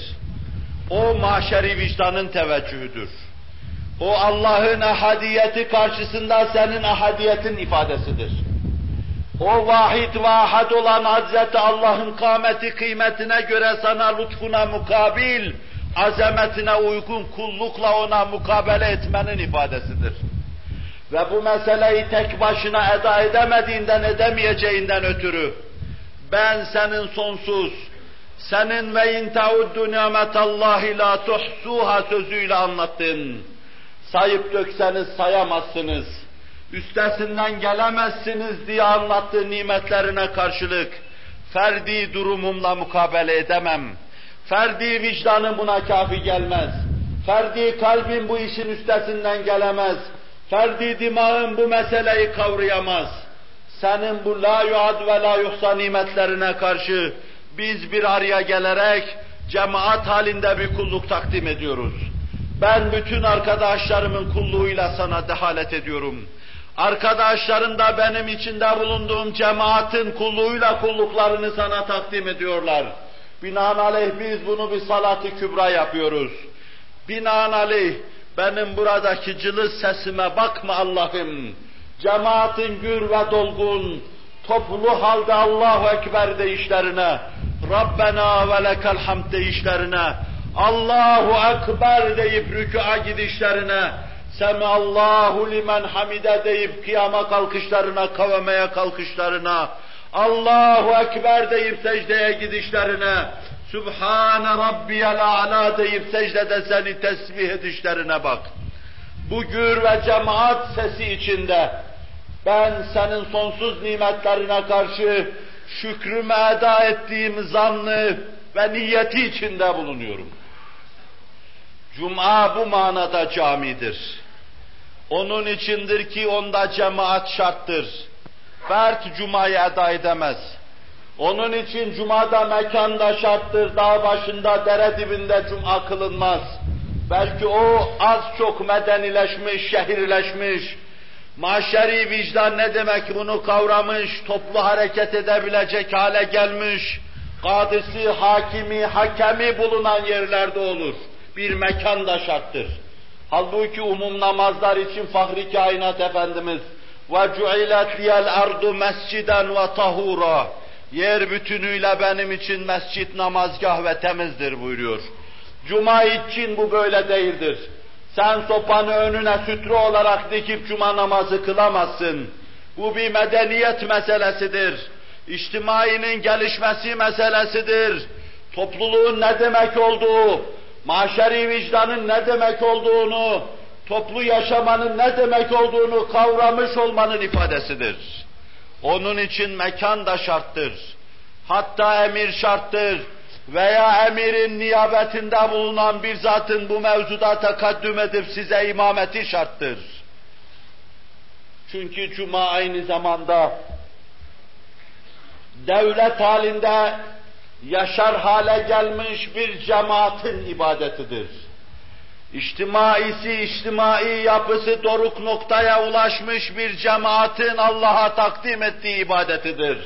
O maşeri vicdanın teveccühüdür. O Allah'ın ahadiyeti karşısında senin ahadiyetin ifadesidir. O vahid ve olan Hazreti Allah'ın kâmeti kıymetine göre sana lütfuna mukabil, azametine uygun kullukla ona mukabele etmenin ifadesidir. Ve bu meseleyi tek başına eda edemediğinden, edemeyeceğinden ötürü, ben senin sonsuz, senin ve in tauddu nimetallahi la tuhsuha sözüyle anlattın. Sayıp dökseniz sayamazsınız üstesinden gelemezsiniz diye anlattığı nimetlerine karşılık ferdi durumumla mukabele edemem. Ferdi vicdanım buna kafi gelmez. Ferdi kalbim bu işin üstesinden gelemez. Ferdi dimağım bu meseleyi kavrayamaz. Senin bu la yuad ve la yuhsa nimetlerine karşı biz bir araya gelerek cemaat halinde bir kulluk takdim ediyoruz. Ben bütün arkadaşlarımın kulluğuyla sana dehalet ediyorum.'' Arkadaşların da benim içinde bulunduğum cemaatin kulluğuyla kulluklarını sana takdim ediyorlar. Binaenaleyh biz bunu bir salat-ı kübra yapıyoruz. Binaenaleyh benim buradaki cılız sesime bakma Allah'ım. Cemaatin gür ve dolgun, toplu halde Allahu Ekber deyişlerine, Rabbena ve lekel hamd deyişlerine, Allahu Ekber deyip rükûa gidişlerine, Allahu limen hamide deyip kıyama kalkışlarına, kavamaya kalkışlarına, Allahu Ekber deyip secdeye gidişlerine, Sübhane Rabbiyel A'la deyip secdede seni tesbih edişlerine bak. Bu gür ve cemaat sesi içinde ben senin sonsuz nimetlerine karşı şükrümü eda ettiğim zannı ve niyeti içinde bulunuyorum. Cuma bu manada camidir. Onun içindir ki onda cemaat şarttır. Fert cumayı eda edemez. Onun için cumada mekanda şarttır, dağ başında, dere dibinde cuma kılınmaz. Belki o az çok medenileşmiş, şehirleşmiş, Maşeri vicdan ne demek bunu kavramış, toplu hareket edebilecek hale gelmiş, kadisi, hakimi, hakemi bulunan yerlerde olur. Bir mekan da şarttır. Halbuki umum namazlar için Fahri Kainat Efendimiz ve cu'ilet liyel ardu mesciden ve tahura. Yer bütünüyle benim için mescit, namazgah ve temizdir buyuruyor. Cuma için bu böyle değildir. Sen sopanı önüne sütre olarak dikip cuma namazı kılamazsın. Bu bir medeniyet meselesidir. İçtimainin gelişmesi meselesidir. Topluluğun ne demek olduğu, maşeri vicdanın ne demek olduğunu, toplu yaşamanın ne demek olduğunu kavramış olmanın ifadesidir. Onun için mekan da şarttır. Hatta emir şarttır. Veya emirin niyabetinde bulunan bir zatın bu mevzuda tekaddüm edip size imameti şarttır. Çünkü cuma aynı zamanda devlet halinde yaşar hale gelmiş bir cemaatin ibadetidir. İçtimaisi, içtimai yapısı doruk noktaya ulaşmış bir cemaatin Allah'a takdim ettiği ibadetidir.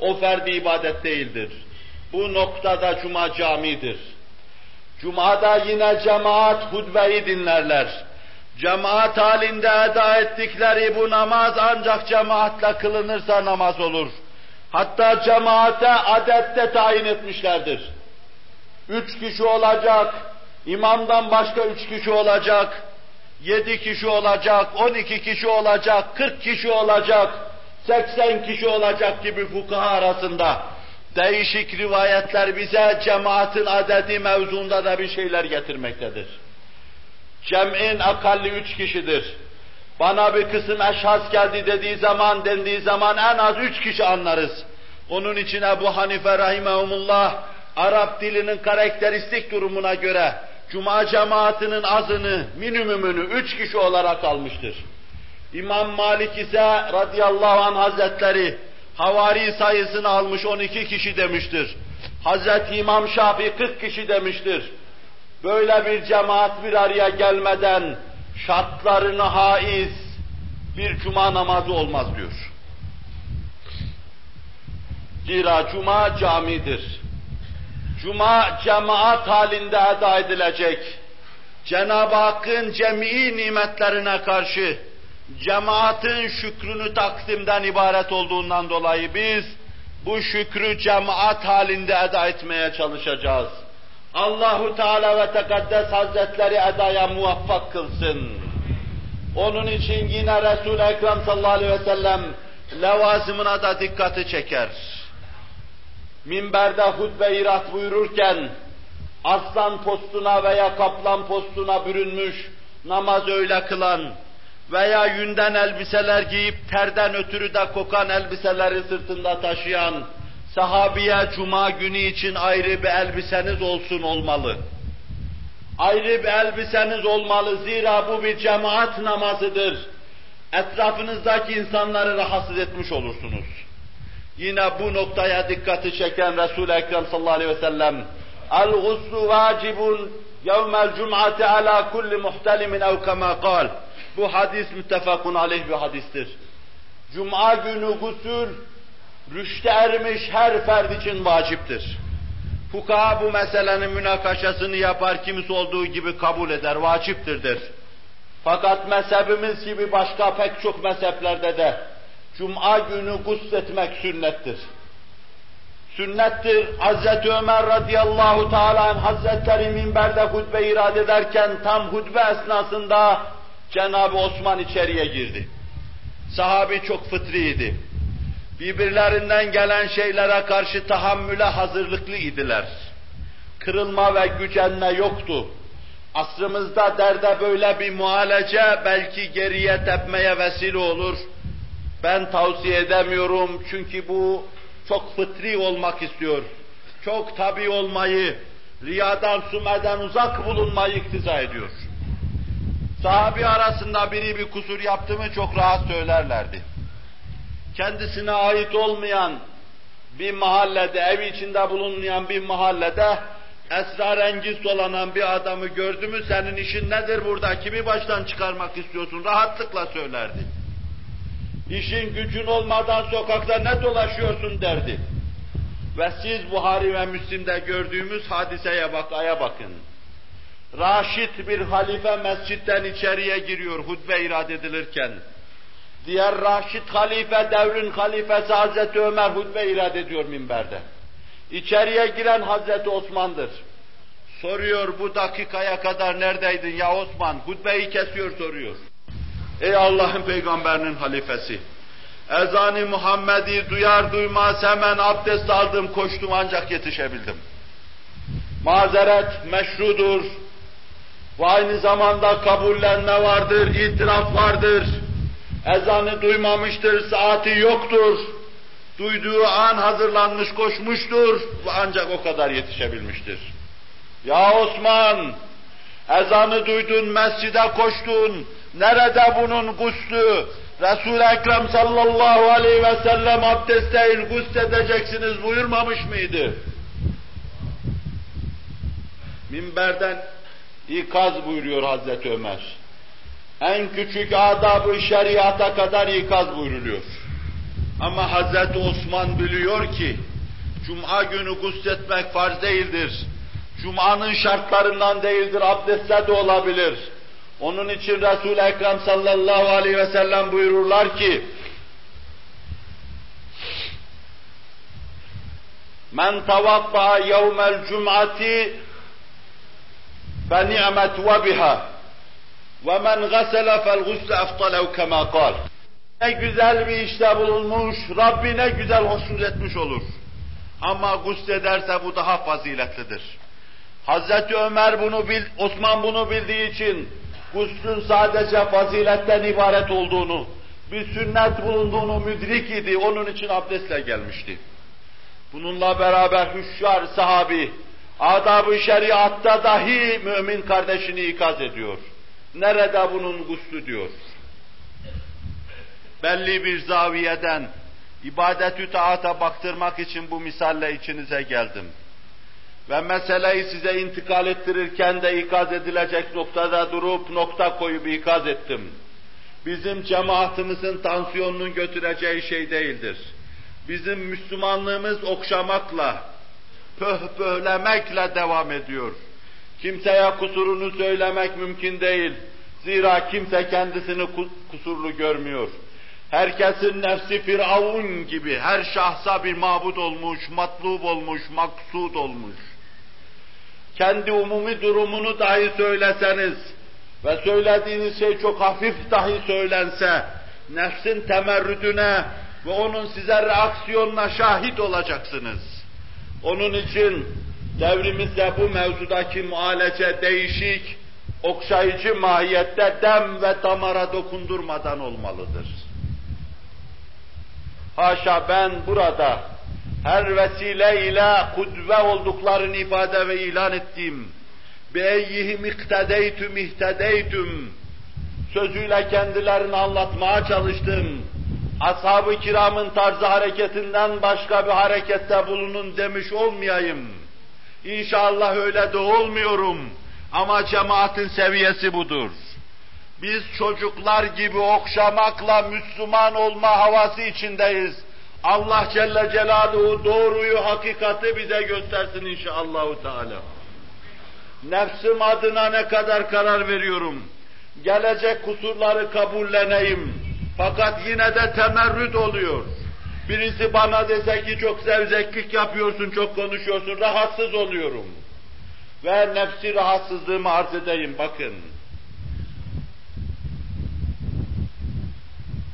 O ferdi ibadet değildir. Bu noktada cuma camidir. Cuma'da yine cemaat hutbeyi dinlerler. Cemaat halinde eda ettikleri bu namaz ancak cemaatle kılınırsa namaz olur. Hatta cemaate adette tayin etmişlerdir. Üç kişi olacak, imamdan başka üç kişi olacak, yedi kişi olacak, on iki kişi olacak, kırk kişi olacak, seksen kişi olacak gibi fukaha arasında değişik rivayetler bize cemaatin adedi mevzunda da bir şeyler getirmektedir. Cem'in akalli üç kişidir. Bana bir kısım eşhas geldi dediği zaman, dendiği zaman en az üç kişi anlarız. Onun için Ebu Hanife Rahimahumullah, Arap dilinin karakteristik durumuna göre Cuma cemaatinin azını, minimumunu üç kişi olarak almıştır. İmam Malik ise radıyallahu anh hazretleri havari sayısını almış 12 kişi demiştir. Hazreti İmam Şafii 40 kişi demiştir. Böyle bir cemaat bir araya gelmeden şartlarını haiz bir cuma namazı olmaz diyor. Zira cuma camidir. Cuma cemaat halinde eda edilecek. Cenab-ı Hakk'ın cem'i nimetlerine karşı cemaatin şükrünü takdimden ibaret olduğundan dolayı biz bu şükrü cemaat halinde eda etmeye çalışacağız. Allahu Teala ve Tekaddes Hazretleri edaya muvaffak kılsın. Onun için yine Resul-i Ekrem sallallahu aleyhi ve sellem levazımına da dikkati çeker. Minberde hutbe irat buyururken aslan postuna veya kaplan postuna bürünmüş, namaz öyle kılan veya yünden elbiseler giyip terden ötürü de kokan elbiseleri sırtında taşıyan sahabiye cuma günü için ayrı bir elbiseniz olsun olmalı. Ayrı bir elbiseniz olmalı zira bu bir cemaat namazıdır. Etrafınızdaki insanları rahatsız etmiş olursunuz. Yine bu noktaya dikkati çeken Resul-i Ekrem sallallahu aleyhi ve sellem El-guslu vacibun yevmel cum'ati ala kulli muhtelimin ev kema kal. Bu hadis müttefakun aleyh bir hadistir. Cuma günü gusül rüşte ermiş her ferd için vaciptir. Fukaha bu meselenin münakaşasını yapar, kimisi olduğu gibi kabul eder, vaciptir der. Fakat mezhebimiz gibi başka pek çok mezheplerde de Cuma günü gusletmek sünnettir. Sünnettir. Hazreti Ömer radıyallahu teala Hazretleri minberde hutbe irad ederken tam hutbe esnasında Cenab-ı Osman içeriye girdi. Sahabi çok fıtriydi. Birbirlerinden gelen şeylere karşı tahammüle hazırlıklı idiler. Kırılma ve gücenme yoktu. Asrımızda derde böyle bir muhalece belki geriye tepmeye vesile olur. Ben tavsiye edemiyorum çünkü bu çok fıtri olmak istiyor. Çok tabi olmayı, riyadan, sumeden uzak bulunmayı iktiza ediyor. Sahabi arasında biri bir kusur yaptı mı çok rahat söylerlerdi. Kendisine ait olmayan bir mahallede, ev içinde bulunmayan bir mahallede esrarengiz dolanan bir adamı gördü mü senin işin nedir burada, kimi baştan çıkarmak istiyorsun rahatlıkla söylerdi. İşin gücün olmadan sokakta ne dolaşıyorsun derdi. Ve siz Buhari ve Müslim'de gördüğümüz hadiseye bakaya bakın. Raşit bir halife mescitten içeriye giriyor hutbe irad edilirken. Diğer Raşid halife, devrin halifesi Hazreti Ömer hutbe irad ediyor minberde. İçeriye giren Hazreti Osman'dır. Soruyor bu dakikaya kadar neredeydin ya Osman? Hutbeyi kesiyor soruyor. Ey Allah'ın peygamberinin halifesi! Ezan-ı Muhammed'i duyar duymaz hemen abdest aldım, koştum ancak yetişebildim. Mazeret meşrudur ve aynı zamanda kabullenme vardır, itiraf vardır. Ezanı duymamıştır, saati yoktur. Duyduğu an hazırlanmış koşmuştur ve ancak o kadar yetişebilmiştir. Ya Osman, ezanı duydun, mescide koştun, nerede bunun guslü? Resul-i Ekrem sallallahu aleyhi ve sellem abdestleyin, gusledeceksiniz buyurmamış mıydı? Minberden ikaz buyuruyor Hazreti Ömer. En küçük adab-ı şeriata kadar ikaz buyruluyor. Ama Hazreti Osman biliyor ki, Cuma günü gusletmek farz değildir. Cuma'nın şartlarından değildir, abdestle de olabilir. Onun için Resul-i Ekrem sallallahu aleyhi ve sellem buyururlar ki, Men tavadda yevmel cum'ati ve men gasele fel gusle eftalev kema kal. Ne güzel bir işte bulunmuş, Rabbi ne güzel hoşnut etmiş olur. Ama guslederse bu daha faziletlidir. Hazreti Ömer bunu bil, Osman bunu bildiği için guslün sadece faziletten ibaret olduğunu, bir sünnet bulunduğunu müdrik idi, onun için abdestle gelmişti. Bununla beraber hüşyar sahabi, adab-ı şeriatta dahi mümin kardeşini ikaz ediyor. Nerede bunun guslü diyor. Belli bir zaviyeden ibadet-ü taata baktırmak için bu misalle içinize geldim. Ve meseleyi size intikal ettirirken de ikaz edilecek noktada durup nokta koyup ikaz ettim. Bizim cemaatimizin tansiyonunu götüreceği şey değildir. Bizim Müslümanlığımız okşamakla, pöhpöhlemekle devam ediyor. Kimseye kusurunu söylemek mümkün değil. Zira kimse kendisini kusurlu görmüyor. Herkesin nefsi firavun gibi her şahsa bir mabut olmuş, matlub olmuş, maksud olmuş. Kendi umumi durumunu dahi söyleseniz ve söylediğiniz şey çok hafif dahi söylense, nefsin temerrüdüne ve onun size reaksiyonuna şahit olacaksınız. Onun için devrimizde bu mevzudaki muhalece değişik, okşayıcı mahiyette dem ve damara dokundurmadan olmalıdır. Haşa ben burada her vesile ile kudve olduklarını ifade ve ilan ettiğim beyyihim iktedeytüm ihtedeytüm sözüyle kendilerini anlatmaya çalıştım. Ashab-ı kiramın tarzı hareketinden başka bir harekette bulunun demiş olmayayım. İnşallah öyle de olmuyorum. Ama cemaatin seviyesi budur. Biz çocuklar gibi okşamakla Müslüman olma havası içindeyiz. Allah Celle Celaluhu doğruyu, hakikati bize göstersin inşallahü teala. Nefsim adına ne kadar karar veriyorum. Gelecek kusurları kabulleneyim. Fakat yine de temerrüt oluyor. Birisi bana dese ki çok zevzeklik yapıyorsun, çok konuşuyorsun, rahatsız oluyorum. Ve nefsi rahatsızlığımı arz edeyim, bakın.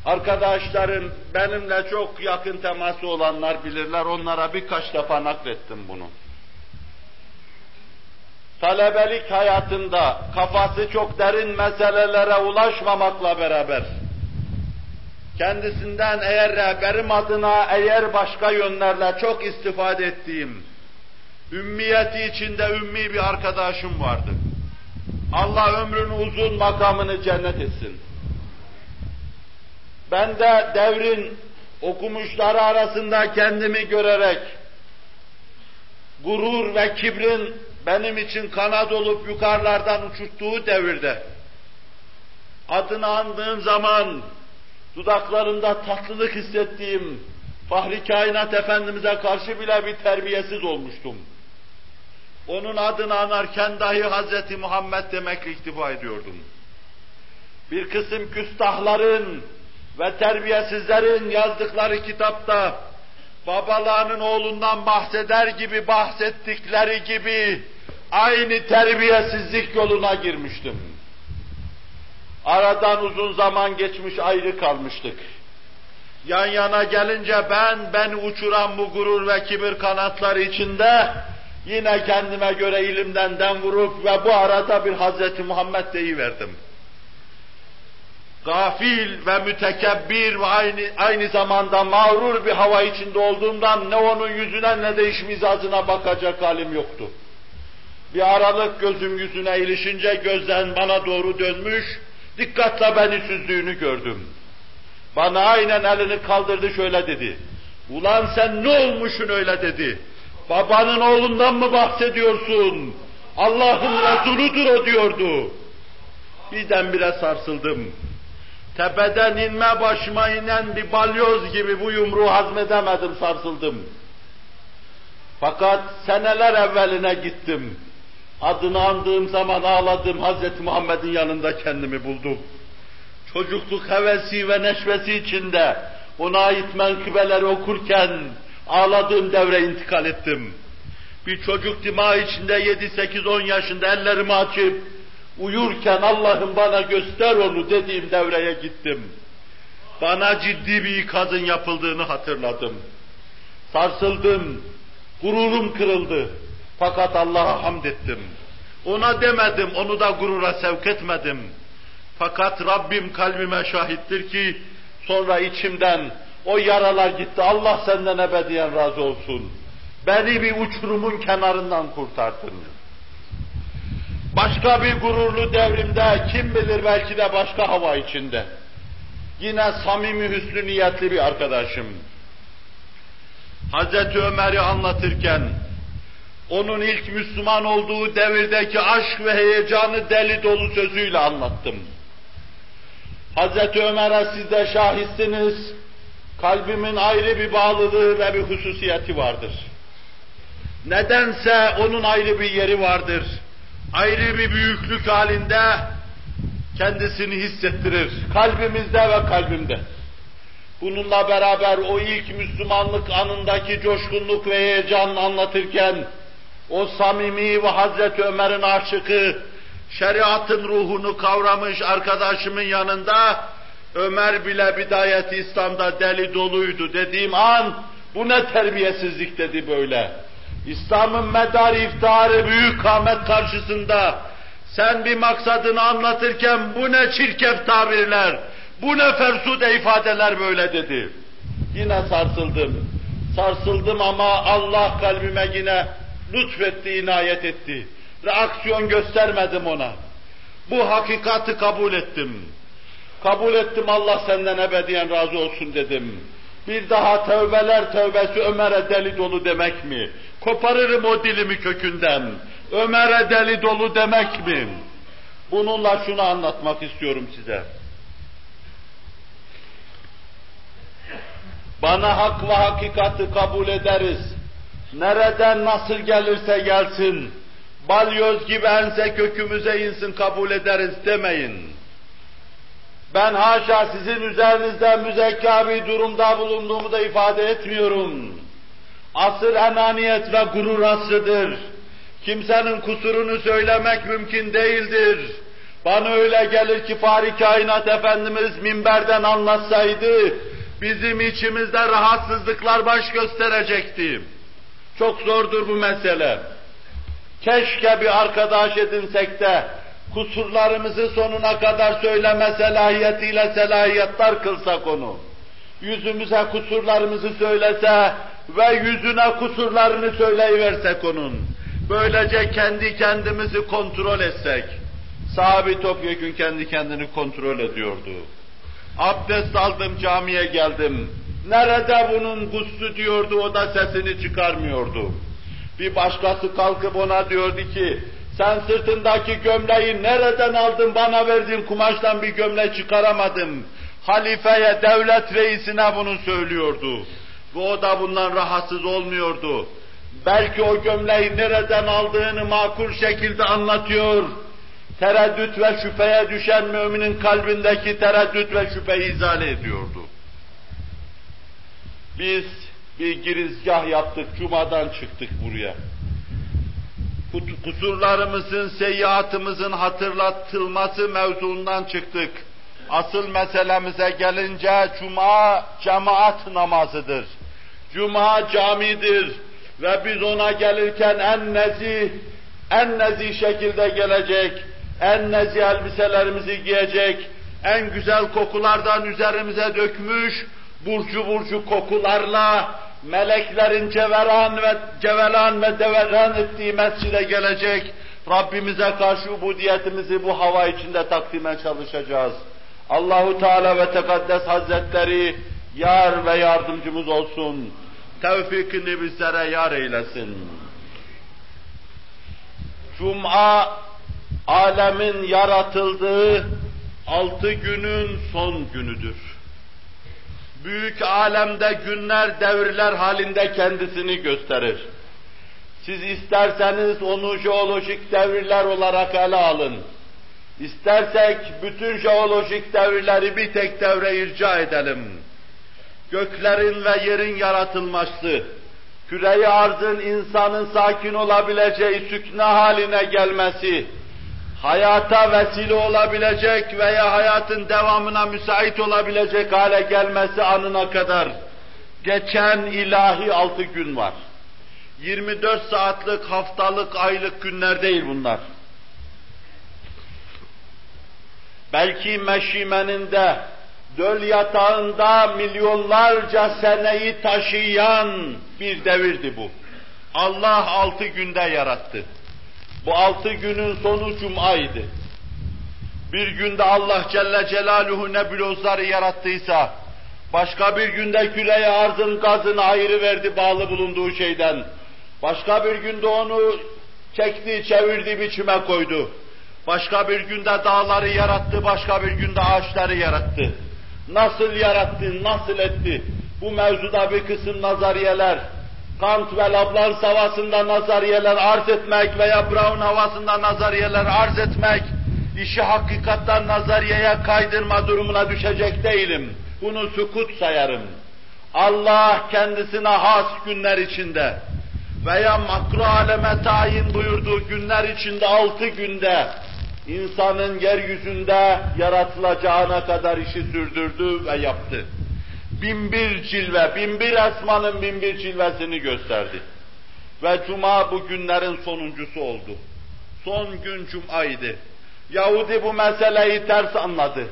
Arkadaşların benimle çok yakın teması olanlar bilirler, onlara birkaç defa naklettim bunu. Talebelik hayatında kafası çok derin meselelere ulaşmamakla beraber, kendisinden eğer rehberim adına eğer başka yönlerle çok istifade ettiğim, ümmiyeti içinde ümmi bir arkadaşım vardı. Allah ömrünü uzun makamını cennet etsin. Ben de devrin okumuşları arasında kendimi görerek gurur ve kibrin benim için kanat olup yukarılardan uçurttuğu devirde adını andığım zaman dudaklarında tatlılık hissettiğim Fahri Kainat Efendimiz'e karşı bile bir terbiyesiz olmuştum. Onun adını anarken dahi Hazreti Muhammed demekle iktifa ediyordum. Bir kısım küstahların ve terbiyesizlerin yazdıkları kitapta babalarının oğlundan bahseder gibi bahsettikleri gibi aynı terbiyesizlik yoluna girmiştim. Aradan uzun zaman geçmiş ayrı kalmıştık. Yan yana gelince ben, beni uçuran bu gurur ve kibir kanatları içinde yine kendime göre ilimden dem vurup ve bu arada bir Hazreti Muhammed deyiverdim. Gafil ve mütekebbir ve aynı, aynı zamanda mağrur bir hava içinde olduğumdan ne onun yüzüne ne de iş mizacına bakacak halim yoktu. Bir aralık gözüm yüzüne ilişince gözden bana doğru dönmüş, dikkatle beni süzdüğünü gördüm. Bana aynen elini kaldırdı şöyle dedi. Ulan sen ne olmuşsun öyle dedi. Babanın oğlundan mı bahsediyorsun? Allah'ın Resuludur o diyordu. Birdenbire sarsıldım. Tepeden inme başıma inen bir balyoz gibi bu yumruğu hazmedemedim, sarsıldım. Fakat seneler evveline gittim. Adını andığım zaman ağladım, Hz. Muhammed'in yanında kendimi buldum. Çocukluk hevesi ve neşvesi içinde ona ait menkıbeleri okurken ağladığım devre intikal ettim. Bir çocuk dima içinde 7-8-10 yaşında ellerimi açıp uyurken Allah'ım bana göster onu dediğim devreye gittim. Bana ciddi bir ikazın yapıldığını hatırladım. Sarsıldım, gururum kırıldı. Fakat Allah'a hamd ettim. Ona demedim, onu da gurura sevk etmedim. Fakat Rabbim kalbime şahittir ki sonra içimden o yaralar gitti. Allah senden ebediyen razı olsun. Beni bir uçurumun kenarından kurtardın. Başka bir gururlu devrimde kim bilir belki de başka hava içinde. Yine samimi hüsnü niyetli bir arkadaşım. Hazreti Ömer'i anlatırken onun ilk Müslüman olduğu devirdeki aşk ve heyecanı deli dolu sözüyle anlattım. Hazreti Ömer'e siz de şahitsiniz. Kalbimin ayrı bir bağlılığı ve bir hususiyeti vardır. Nedense onun ayrı bir yeri vardır. Ayrı bir büyüklük halinde kendisini hissettirir. Kalbimizde ve kalbimde. Bununla beraber o ilk Müslümanlık anındaki coşkunluk ve heyecanını anlatırken o samimi ve Hazreti Ömer'in aşıkı şeriatın ruhunu kavramış arkadaşımın yanında Ömer bile bidayet İslam'da deli doluydu dediğim an bu ne terbiyesizlik dedi böyle. İslam'ın medar iftiharı büyük kâmet karşısında sen bir maksadını anlatırken bu ne çirkef tabirler, bu ne fersude ifadeler böyle dedi. Yine sarsıldım. Sarsıldım ama Allah kalbime yine lütfetti, inayet etti. Reaksiyon göstermedim ona. Bu hakikati kabul ettim. Kabul ettim Allah senden ebediyen razı olsun dedim. Bir daha tövbeler tövbesi Ömer'e deli dolu demek mi? Koparırım o dilimi kökünden. Ömer'e deli dolu demek mi? Bununla şunu anlatmak istiyorum size. Bana hak ve hakikati kabul ederiz. Nereden nasıl gelirse gelsin balyoz gibi ense kökümüze insin kabul ederiz demeyin. Ben haşa sizin üzerinizde müzekka bir durumda bulunduğumu da ifade etmiyorum. Asır enaniyet ve gurur asrıdır. Kimsenin kusurunu söylemek mümkün değildir. Bana öyle gelir ki Fahri Kainat Efendimiz minberden anlatsaydı, bizim içimizde rahatsızlıklar baş gösterecekti. Çok zordur bu mesele. Keşke bir arkadaş edinsek de kusurlarımızı sonuna kadar söyleme selahiyetiyle selahiyetler kılsak onu. Yüzümüze kusurlarımızı söylese ve yüzüne kusurlarını söyleyiversek onun. Böylece kendi kendimizi kontrol etsek. Sahabi topyekun kendi kendini kontrol ediyordu. Abdest aldım camiye geldim. Nerede bunun guslu diyordu o da sesini çıkarmıyordu. Bir başkası kalkıp ona diyordu ki, sen sırtındaki gömleği nereden aldın bana verdiğin kumaştan bir gömlek çıkaramadım. Halifeye, devlet reisine bunu söylüyordu. Ve o da bundan rahatsız olmuyordu. Belki o gömleği nereden aldığını makul şekilde anlatıyor. tereddüt ve şüpheye düşen müminin kalbindeki tereddüt ve şüpheyi izale ediyordu. Biz bir girizgah yaptık, cumadan çıktık buraya. Kusurlarımızın, seyyiatımızın hatırlatılması mevzuundan çıktık. Asıl meselemize gelince cuma cemaat namazıdır. Cuma camidir ve biz ona gelirken en nezih, en nezih şekilde gelecek, en nezih elbiselerimizi giyecek, en güzel kokulardan üzerimize dökmüş, burcu burcu kokularla meleklerin ceveran ve cevelan ve deveran ettiği mescide gelecek, Rabbimize karşı ubudiyetimizi bu hava içinde takdime çalışacağız. Allahu Teala ve Tekaddes Hazretleri yar ve yardımcımız olsun. Tevfikini bizlere yar eylesin. Cuma alemin yaratıldığı altı günün son günüdür. Büyük alemde günler, devirler halinde kendisini gösterir. Siz isterseniz onu jeolojik devirler olarak ele alın. İstersek bütün jeolojik devirleri bir tek devre irca edelim. Göklerin ve yerin yaratılması, küreyi arzın insanın sakin olabileceği sükne haline gelmesi, hayata vesile olabilecek veya hayatın devamına müsait olabilecek hale gelmesi anına kadar geçen ilahi altı gün var. 24 saatlik, haftalık, aylık günler değil bunlar. Belki meşimenin de döl yatağında milyonlarca seneyi taşıyan bir devirdi bu. Allah altı günde yarattı. Bu altı günün sonu Cuma'ydı. Bir günde Allah Celle Celaluhu nebulozları yarattıysa, başka bir günde küreye arzın gazını ayrı verdi bağlı bulunduğu şeyden. Başka bir günde onu çekti, çevirdi, biçime koydu. Başka bir günde dağları yarattı, başka bir günde ağaçları yarattı. Nasıl yarattı, nasıl etti? Bu mevzuda bir kısım nazariyeler, Kant ve Laplace havasında nazariyeler arz etmek veya Brown havasında nazariyeler arz etmek, işi hakikattan nazariyeye kaydırma durumuna düşecek değilim. Bunu sukut sayarım. Allah kendisine has günler içinde veya makro aleme tayin buyurduğu günler içinde altı günde insanın yeryüzünde yaratılacağına kadar işi sürdürdü ve yaptı bin bir cilve, bin bir esmanın bin bir cilvesini gösterdi. Ve cuma bu günlerin sonuncusu oldu. Son gün cumaydı. Yahudi bu meseleyi ters anladı.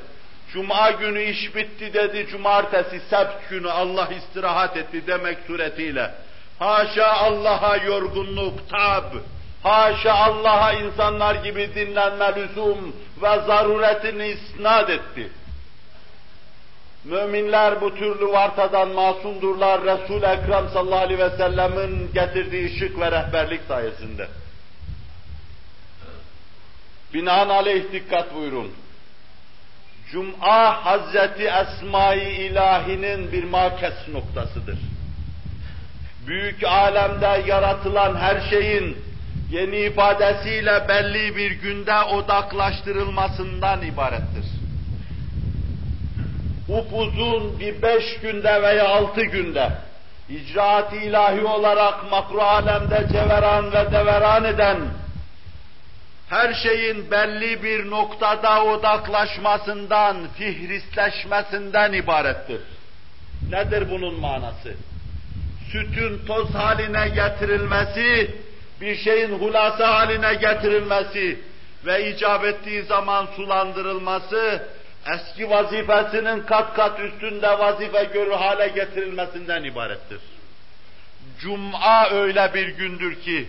Cuma günü iş bitti dedi, cumartesi sebt günü Allah istirahat etti demek suretiyle. Haşa Allah'a yorgunluk, tab, haşa Allah'a insanlar gibi dinlenme lüzum ve zaruretini isnat etti. Müminler bu türlü vartadan masumdurlar Resul-i Ekrem sallallahu aleyhi ve sellemin getirdiği ışık ve rehberlik sayesinde. Binaenaleyh dikkat buyurun. Cuma Hazreti Esma-i İlahi'nin bir makes noktasıdır. Büyük alemde yaratılan her şeyin yeni ibadesiyle belli bir günde odaklaştırılmasından ibarettir upuzun bir beş günde veya altı günde icraat ilahi olarak makru alemde ceveran ve deveran eden her şeyin belli bir noktada odaklaşmasından, fihristleşmesinden ibarettir. Nedir bunun manası? Sütün toz haline getirilmesi, bir şeyin hulasa haline getirilmesi ve icap ettiği zaman sulandırılması, eski vazifesinin kat kat üstünde vazife görür hale getirilmesinden ibarettir. Cuma öyle bir gündür ki,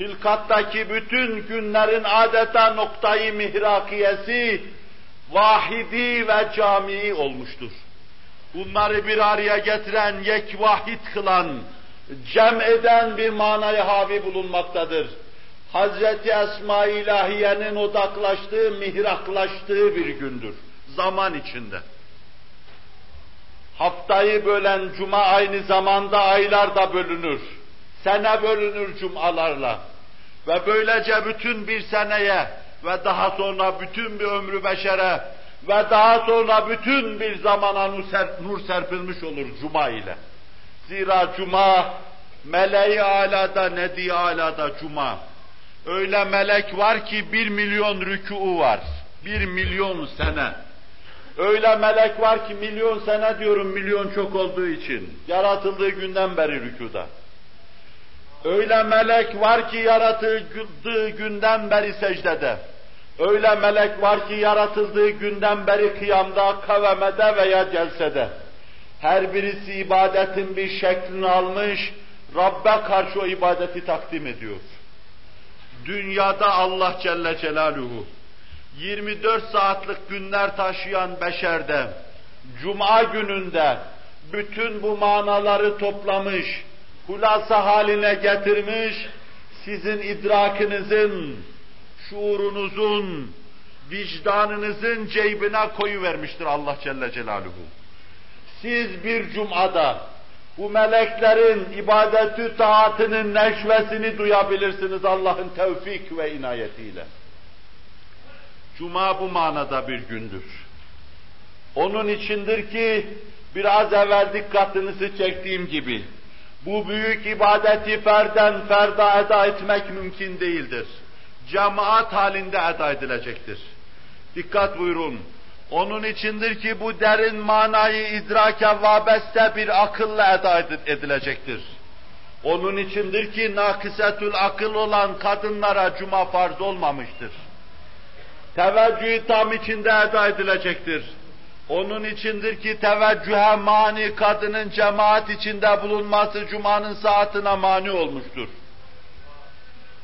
hilkattaki bütün günlerin adeta noktayı mihrakiyesi, vahidi ve camii olmuştur. Bunları bir araya getiren, yek vahid kılan, cem eden bir manayı havi bulunmaktadır. Hazreti Esma-i İlahiye'nin odaklaştığı, mihraklaştığı bir gündür zaman içinde. Haftayı bölen cuma aynı zamanda aylarda bölünür. Sene bölünür cumalarla. Ve böylece bütün bir seneye ve daha sonra bütün bir ömrü beşere ve daha sonra bütün bir zamana nur, nur serpilmiş olur Cuma ile. Zira Cuma, meleği alada, nedi alada Cuma. Öyle melek var ki bir milyon rükû var. Bir milyon sene. Öyle melek var ki milyon sene diyorum milyon çok olduğu için. Yaratıldığı günden beri rükuda. Öyle melek var ki yaratıldığı günden beri secdede. Öyle melek var ki yaratıldığı günden beri kıyamda, kavemede veya celsede. Her birisi ibadetin bir şeklini almış, Rabbe karşı o ibadeti takdim ediyor. Dünyada Allah Celle Celaluhu 24 saatlik günler taşıyan beşerde, Cuma gününde bütün bu manaları toplamış, hulasa haline getirmiş, sizin idrakınızın, şuurunuzun, vicdanınızın ceybine koyu vermiştir Allah Celle Celaluhu. Siz bir cumada bu meleklerin ibadeti taatının neşvesini duyabilirsiniz Allah'ın tevfik ve inayetiyle. Cuma bu manada bir gündür. Onun içindir ki biraz evvel dikkatinizi çektiğim gibi bu büyük ibadeti ferden ferda eda etmek mümkün değildir. Cemaat halinde eda edilecektir. Dikkat buyurun. Onun içindir ki bu derin manayı idrake vabeste bir akılla eda edilecektir. Onun içindir ki nakisetül akıl olan kadınlara cuma farz olmamıştır teveccühü tam içinde eda edilecektir. Onun içindir ki teveccühe mani kadının cemaat içinde bulunması cumanın saatine mani olmuştur.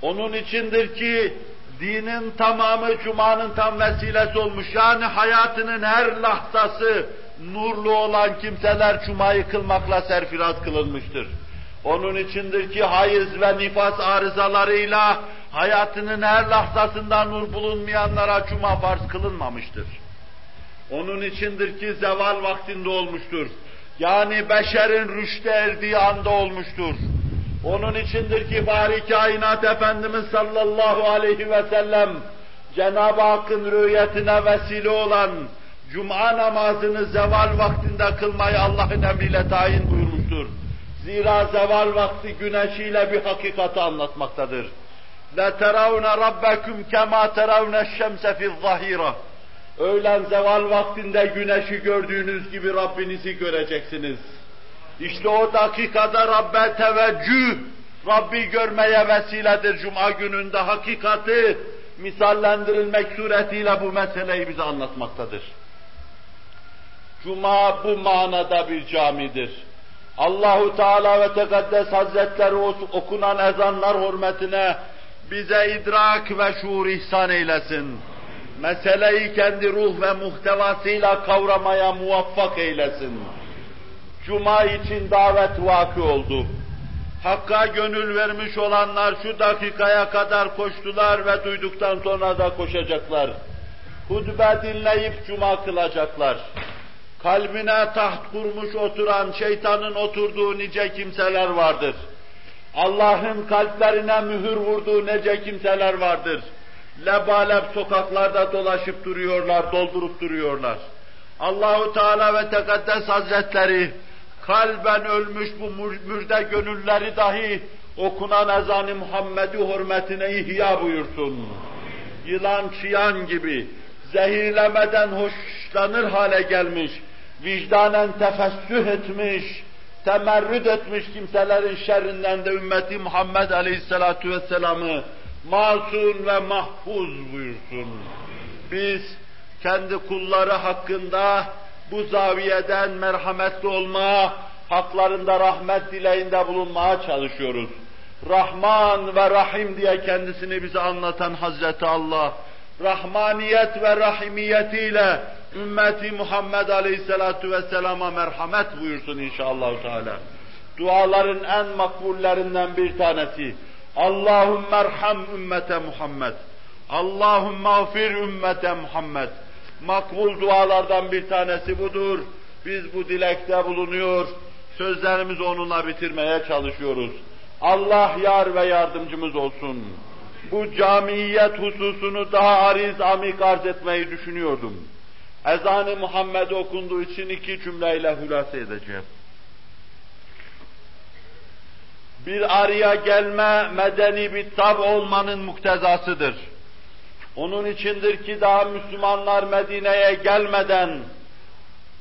Onun içindir ki dinin tamamı cumanın tam vesilesi olmuş. Yani hayatının her lahzası nurlu olan kimseler cumayı kılmakla serfiraz kılınmıştır. Onun içindir ki hayız ve nifas arızalarıyla hayatının her lahzasında nur bulunmayanlara cuma farz kılınmamıştır. Onun içindir ki zeval vaktinde olmuştur. Yani beşerin rüşte erdiği anda olmuştur. Onun içindir ki bari kainat Efendimiz sallallahu aleyhi ve sellem Cenab-ı Hakk'ın rüyetine vesile olan Cuma namazını zeval vaktinde kılmayı Allah'ın emriyle tayin buyurmuştur. Zira zeval vakti güneşiyle bir hakikati anlatmaktadır. لَتَرَوْنَ رَبَّكُمْ كَمَا تَرَوْنَ الشَّمْسَ فِي الظَّهِيرَةِ Öğlen zeval vaktinde güneşi gördüğünüz gibi Rabbinizi göreceksiniz. İşte o dakikada Rabbe teveccüh, Rabbi görmeye vesiledir Cuma gününde hakikati misallendirilmek suretiyle bu meseleyi bize anlatmaktadır. Cuma bu manada bir camidir. Allahu Teala ve Tekaddes Hazretleri okunan ezanlar hürmetine bize idrak ve şuur ihsan eylesin. Meseleyi kendi ruh ve muhtevasıyla kavramaya muvaffak eylesin. Cuma için davet vakı oldu. Hakka gönül vermiş olanlar şu dakikaya kadar koştular ve duyduktan sonra da koşacaklar. Hutbe dinleyip cuma kılacaklar. Kalbine taht kurmuş oturan şeytanın oturduğu nice kimseler vardır. Allah'ın kalplerine mühür vurduğu nece kimseler vardır. Lebalep sokaklarda dolaşıp duruyorlar, doldurup duruyorlar. Allahu Teala ve Tekaddes Hazretleri kalben ölmüş bu mürde gönülleri dahi okunan ezan-ı Muhammed'i hürmetine ihya buyursun. Yılan çıyan gibi zehirlemeden hoşlanır hale gelmiş, vicdanen tefessüh etmiş, temerrüt etmiş kimselerin şerrinden de ümmeti Muhammed Aleyhisselatu Vesselam'ı masum ve mahfuz buyursun. Biz kendi kulları hakkında bu zaviyeden merhametli olma, haklarında rahmet dileğinde bulunmaya çalışıyoruz. Rahman ve Rahim diye kendisini bize anlatan Hazreti Allah, rahmaniyet ve rahimiyetiyle ümmeti Muhammed Aleyhisselatu Vesselam'a merhamet buyursun inşallah Teala. Duaların en makbullerinden bir tanesi. Allahümme erham ümmete Muhammed. Allahümme afir ümmete Muhammed. Makbul dualardan bir tanesi budur. Biz bu dilekte bulunuyor. Sözlerimizi onunla bitirmeye çalışıyoruz. Allah yar ve yardımcımız olsun. bu camiyet hususunu daha ariz amik arz etmeyi düşünüyordum. Ezan-ı Muhammed okunduğu için iki cümleyle hülasa edeceğim. Bir araya gelme medeni bir tab olmanın muktezasıdır. Onun içindir ki daha Müslümanlar Medine'ye gelmeden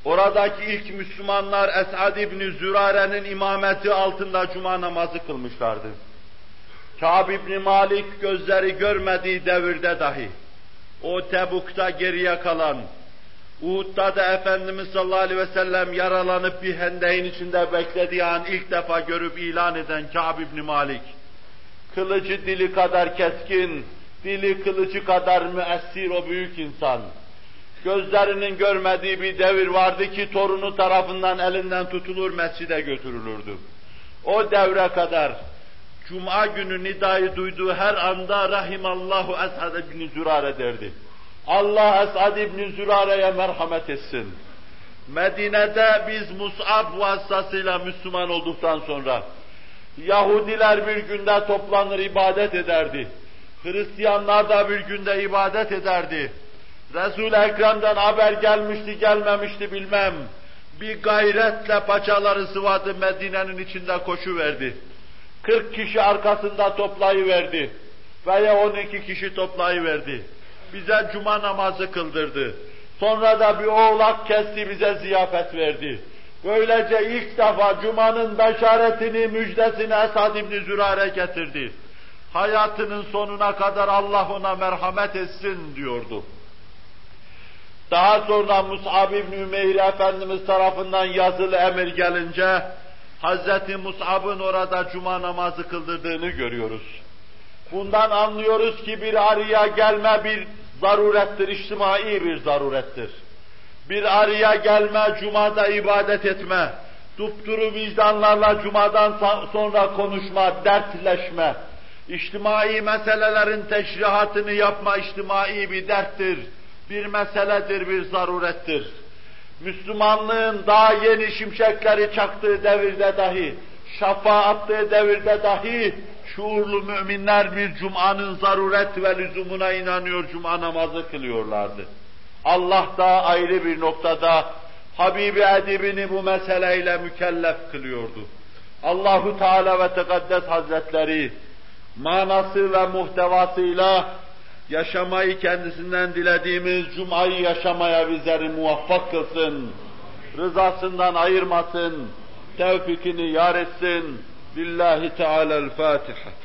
oradaki ilk Müslümanlar Esad İbni Zürare'nin imameti altında cuma namazı kılmışlardı. Kâb İbni Malik gözleri görmediği devirde dahi o Tebuk'ta geriye kalan, Uhud'da da Efendimiz sallallahu aleyhi ve sellem yaralanıp bir hendeğin içinde beklediği an ilk defa görüp ilan eden Kâb İbni Malik, kılıcı dili kadar keskin, dili kılıcı kadar müessir o büyük insan, gözlerinin görmediği bir devir vardı ki torunu tarafından elinden tutulur mescide götürülürdü. O devre kadar Cuma günü nidayı duyduğu her anda Rahimallahu Esad ibn Zürare derdi. Allah Esad ibn Zürare'ye merhamet etsin. Medine'de biz Mus'ab vasıtasıyla Müslüman olduktan sonra Yahudiler bir günde toplanır ibadet ederdi. Hristiyanlar da bir günde ibadet ederdi. Resul-i Ekrem'den haber gelmişti gelmemişti bilmem. Bir gayretle paçaları sıvadı Medine'nin içinde koşu verdi. 40 kişi arkasında toplayıverdi. Veya 12 kişi toplayıverdi. Bize cuma namazı kıldırdı. Sonra da bir oğlak kesti bize ziyafet verdi. Böylece ilk defa Cuma'nın beşaretini, müjdesini Esad İbni Zürare getirdi. Hayatının sonuna kadar Allah ona merhamet etsin diyordu. Daha sonra Mus'ab İbni Ümeyr Efendimiz tarafından yazılı emir gelince, Hazreti Mus'ab'ın orada cuma namazı kıldırdığını görüyoruz. Bundan anlıyoruz ki bir araya gelme bir zarurettir, içtimai bir zarurettir. Bir araya gelme, cumada ibadet etme, dupduru vicdanlarla cumadan sonra konuşma, dertleşme, içtimai meselelerin teşrihatını yapma içtimai bir derttir, bir meseledir, bir zarurettir. Müslümanlığın daha yeni şimşekleri çaktığı devirde dahi, şafa attığı devirde dahi şuurlu müminler bir cumanın zaruret ve lüzumuna inanıyor, cuma namazı kılıyorlardı. Allah da ayrı bir noktada Habibi edibini bu meseleyle mükellef kılıyordu. Allahu Teala ve Tekaddes Hazretleri manası ve muhtevasıyla yaşamayı kendisinden dilediğimiz Cuma'yı yaşamaya bizleri muvaffak kılsın. Rızasından ayırmasın. Tevfikini yar etsin. لله تعالى الفاتحة.